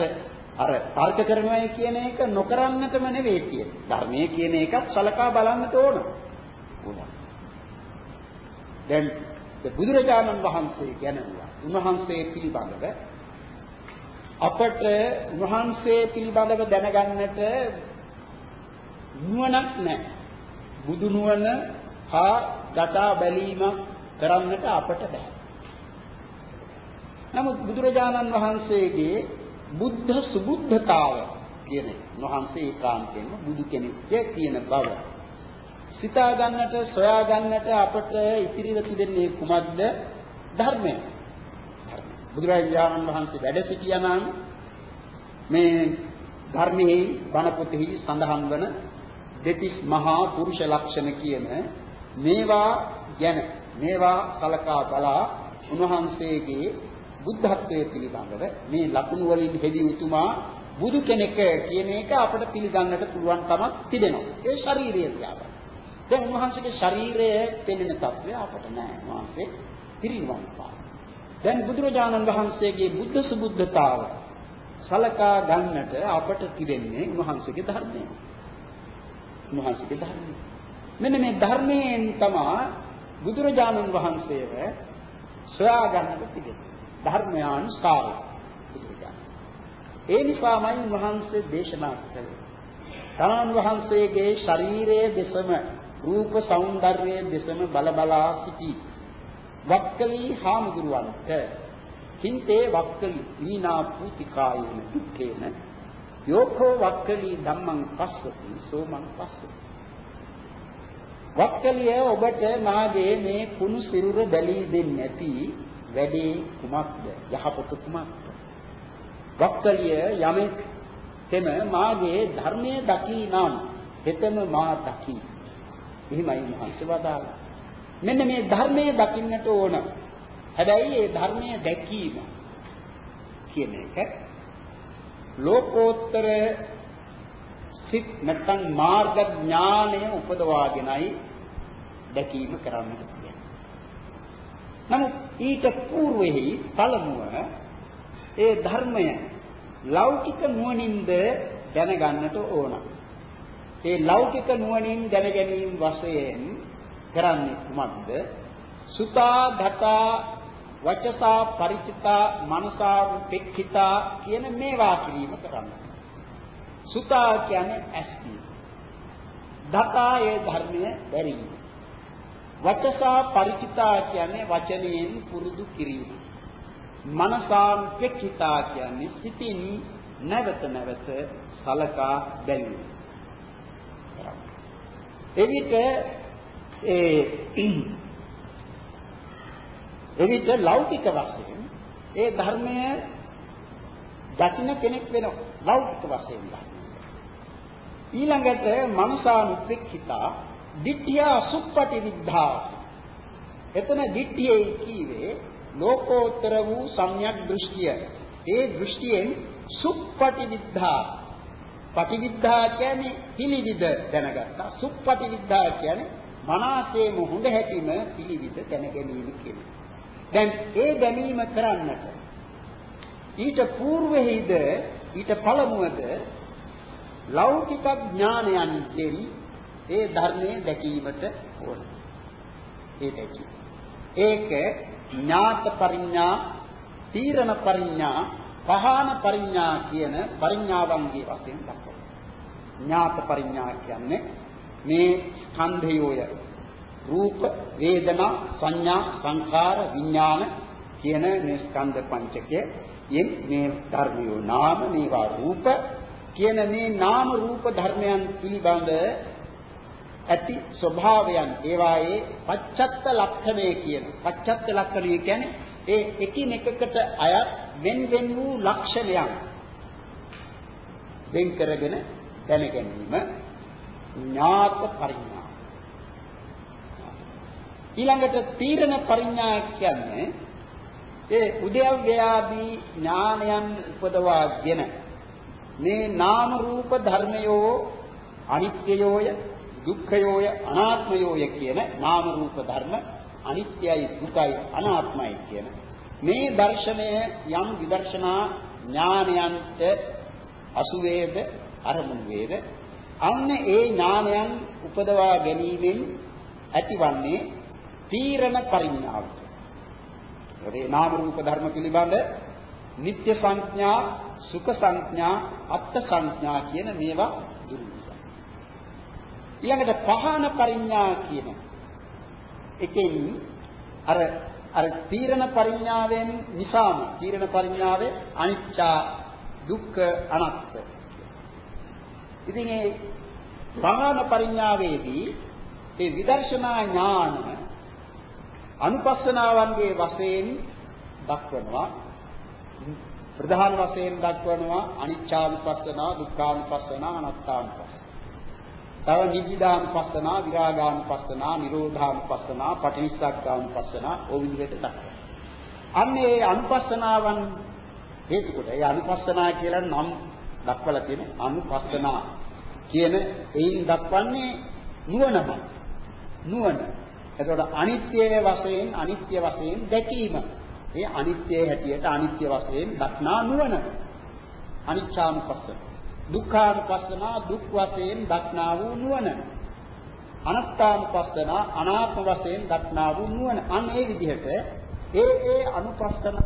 අර තර්ක කරනවා කියන එක නොකරන්නටම නෙවෙයි කියන්නේ. ධර්මයේ කියන එකත් සලකා බලන්නට ඕන. දැන් බුදුරජාණන් වහන්සේ ගැනවා උන්වහන්සේ පිළිබඳව අපට උන්වහන්සේ පිළිබඳව දැනගන්නට නුවණක් නැහැ. බුදු නුවණ හා දතා බැලීම කරන්නට අපට බෑ. නමුත් බුදුරජාණන් වහන්සේගේ බුද්ධ සුබුද්ධතාව කියන උන්වහන්සේ ඒකාන්තයෙන්ම බුදු කෙනෙක් කියන බව සිතා ගන්නට සොයා ගන්නට අපට ඉතිරිව තිබෙන්නේ කුමක්ද ධර්මය බුදුරජාණන් වහන්සේ වැඩ සිටියානම් මේ ධර්මයේ බණ පොතෙහි සඳහන් වන දෙතිස් මහා පුරුෂ ලක්ෂණ කියන මේවා ගැන මේවා කලකා බලා උන්වහන්සේගේ බුද්ධත්වයේ පිළිබඳව මේ ලකුණු වලින් හෙළි උතුමා බුදු කෙනෙක් කියන එක අපිට පිළිගන්නට පුළුවන් කමක් තිබෙනවා. ඒ ශාරීරිය දිහා. දැන් උන්වහන්සේගේ ශරීරය පෙනෙන తත්වය අපට නෑ. උන්වහන්සේ පිරිනිවන් පා. දැන් බුදුරජාණන් වහන්සේගේ බුද්ධ සුබුද්ධතාව සලකා ගන්නට අපට තිබෙන්නේ උන්වහන්සේගේ ධර්මය. උන්වහන්සේගේ ධර්මය. මෙන්න මේ ධර්මයෙන් තමයි බුදුරජාණන් වහන්සේව සොයා ගන්නට තිබෙන්නේ. ධර්මයානුසාරය බුදුරජාණන්. ඒ නිසාමයි උන්වහන්සේ දේශනා කළේ. තමන් වහන්සේගේ ශරීරයේ දෙසම රූප సౌందර්යයේ දෙසම බල බලා සිටි. වක්කලී හාමුදුරුවන්ට හින්තේ වක්කලි දීනා පූතිකායේන දුක්ඛේන යෝකෝ වක්කලි ධම්මං පස්සති සෝමං පස්සති. වක්කලිය ඔබට මාගේ මේ කුණු සිරුර බැලී දෙන්නේ නැති වැඩේ කුමක්ද? යහපත කුමක්ද? වක්කලිය යමෙක් තෙම මාගේ ධර්මයේ දකී නම් හෙතම මා දකී. එහෙමයි මහන්සි වදාළා මෙන්න මේ ධර්මයේ දකින්නට ඕන. හැබැයි මේ ධර්මයේ දැකීම කියන එක ලෝකෝත්තර සිත් නැත්නම් මාර්ග ඥානය උපදවාගෙනයි දැකීම කරන්නට තියෙන්නේ. නමුත් ඊට పూర్වෙහි පළමුව ඒ ධර්මය ලෞකික නුවණින්ද දැනගන්නට ඕන. ඒ ලෞකික නුවණින් දැන ගැනීම වශයෙන් කරන්නේ කුමක්ද? සුතා ධතා වචසා ಪರಿචිතා මනසා පික්ඛිතා කියන මේවා කිරීම කරන්නේ. සුතා කියන්නේ ඇස්වීම. ධතා ඒ ධර්මය දැරීම. වචසා ಪರಿචිතා කියන්නේ වචනයෙන් පුරුදු කිරීම. මනසා පික්ඛිතා කියන්නේ සිතින් නැවත නැවත සලකා බැලීම. එවිට ඒ එවිට ලෞකික වශයෙන් ඒ ධර්මය දකින්න කෙනෙක් වෙනවා. ලෞකික වශයෙන් ඊළඟට මනසානුපෙක්ඛිතා ditthiya suppati viddha එතන ditthiye කීවේ ලෝකෝත්තර වූ සම්‍යක් දෘෂ්ටිය. ඒ දෘෂ්ටියෙන් suppati viddha පටිවිද්ධා කියන්නේ පිළිවිද දැනගත්තා සුප්පටිවිද්ධා කියන්නේ මනසේම හොඳ හැටිම පිළිවිද දැන ගැනීම කියන්නේ. දැන් ඒ ගැනීම කරන්නට ඊට పూర్වෙහිද ඊට පළමුවද ලෞකික ඥානයන්ගෙන් ඒ ධර්මයේ දැකීමට ඕන. ඒ දැකීම. ඒක ඥාත පරිඥා, තීරණ පරිඥා, පහාන පරිඥා කියන පරිඥාවන්ගේ වශයෙන් දක්වනවා. ඥාත පරිඥා කියන්නේ මේ ස්කන්ධයෝය රූප, වේදනා, සංඥා, සංඛාර, විඥාන කියන මේ ස්කන්ධ පංචකය යෙන් මේ ධර්මියෝ නාම මේවා රූප කියන මේ නාම රූප ධර්මයන් පිළිබඳ ඇති ස්වභාවයන් ඒවායේ පච්චත්ත ලක්ෂණය කියන පච්චත්ත ලක්ෂණය කියන්නේ ඒ එකිනෙකකට අයත් වෙන වෙන වූ ලක්ෂණයන් වෙන් කරගෙන දැන ගැනීම ඥාත පරිඥා. ඊළඟට තීරණ පරිඥා කියන්නේ ඒ උද්‍යව්‍යාදී ඥානයන් උපදවාගෙන මේ නාම රූප ධර්මයෝ අනිත්‍යයෝය දුක්ඛයෝය අනාත්මයෝය කියන නාම රූප ධර්ම අනිත්‍යයි දුකයි අනාත්මයි කියන මේ දර්ශනය යම් විදර්ශනා ඥානයන්ට අසු වේද අරමුණු වේද අන්න ඒ ඥානයන් උපදවා ගැනීමෙන් ඇතිවන්නේ තීරණ පරිඥාව. ඒ නාම රූප ධර්ම පිළිබඳ නিত্য සංඥා, සුඛ සංඥා, අත්ත් සංඥා කියන මේවා දුරු වෙනවා. ඊළඟට පහන පරිඥා කියන එකෙන් අර අර තීරණ පරිඥාවෙන් නිසාම තීරණ පරිඥාවේ අනිච්චා දුක්ඛ අනාත්ම. ඉතින් මේ පහන පරිඥාවේදී ඒ විදර්ශනා ඥාන අනුපස්සනාවන්ගේ වශයෙන් දක්වනවා ප්‍රධාන වශයෙන් දක්වනවා අනිච්චානුපස්සනා දුක්ඛානුපස්සනා අනාත්මානුපස්සනා තව නිබ්බිදානුපස්සනා විරාගානුපස්සනා නිරෝධානුපස්සනා පටිනිස්සග්ගානුපස්සනා ඔය විදිහට දක්වනවා අන්නේ අනුපස්සනාවන් හේතු කොට ඒ අනුපස්සනා කියලා නම් දක්වලා තියෙන අනුපස්සනා කියන එයින් දක්වන්නේ නුවණම නුවණ එතකොට අනිත්‍ය වශයෙන් අනිත්‍ය වශයෙන් දැකීම. ඒ අනිත්‍ය හැටියට අනිත්‍ය වශයෙන් දක්නා නුවණ. අනිච්චානුපස්සන. දුක්ඛානුපස්සන දුක් වශයෙන් දක්නා වූ නුවණ. අනාත්මානුපස්සන අනාත්ම වශයෙන් දක්නා වූ නුවණ. අන්න ඒ විදිහට ඒ ඒ අනුපස්සන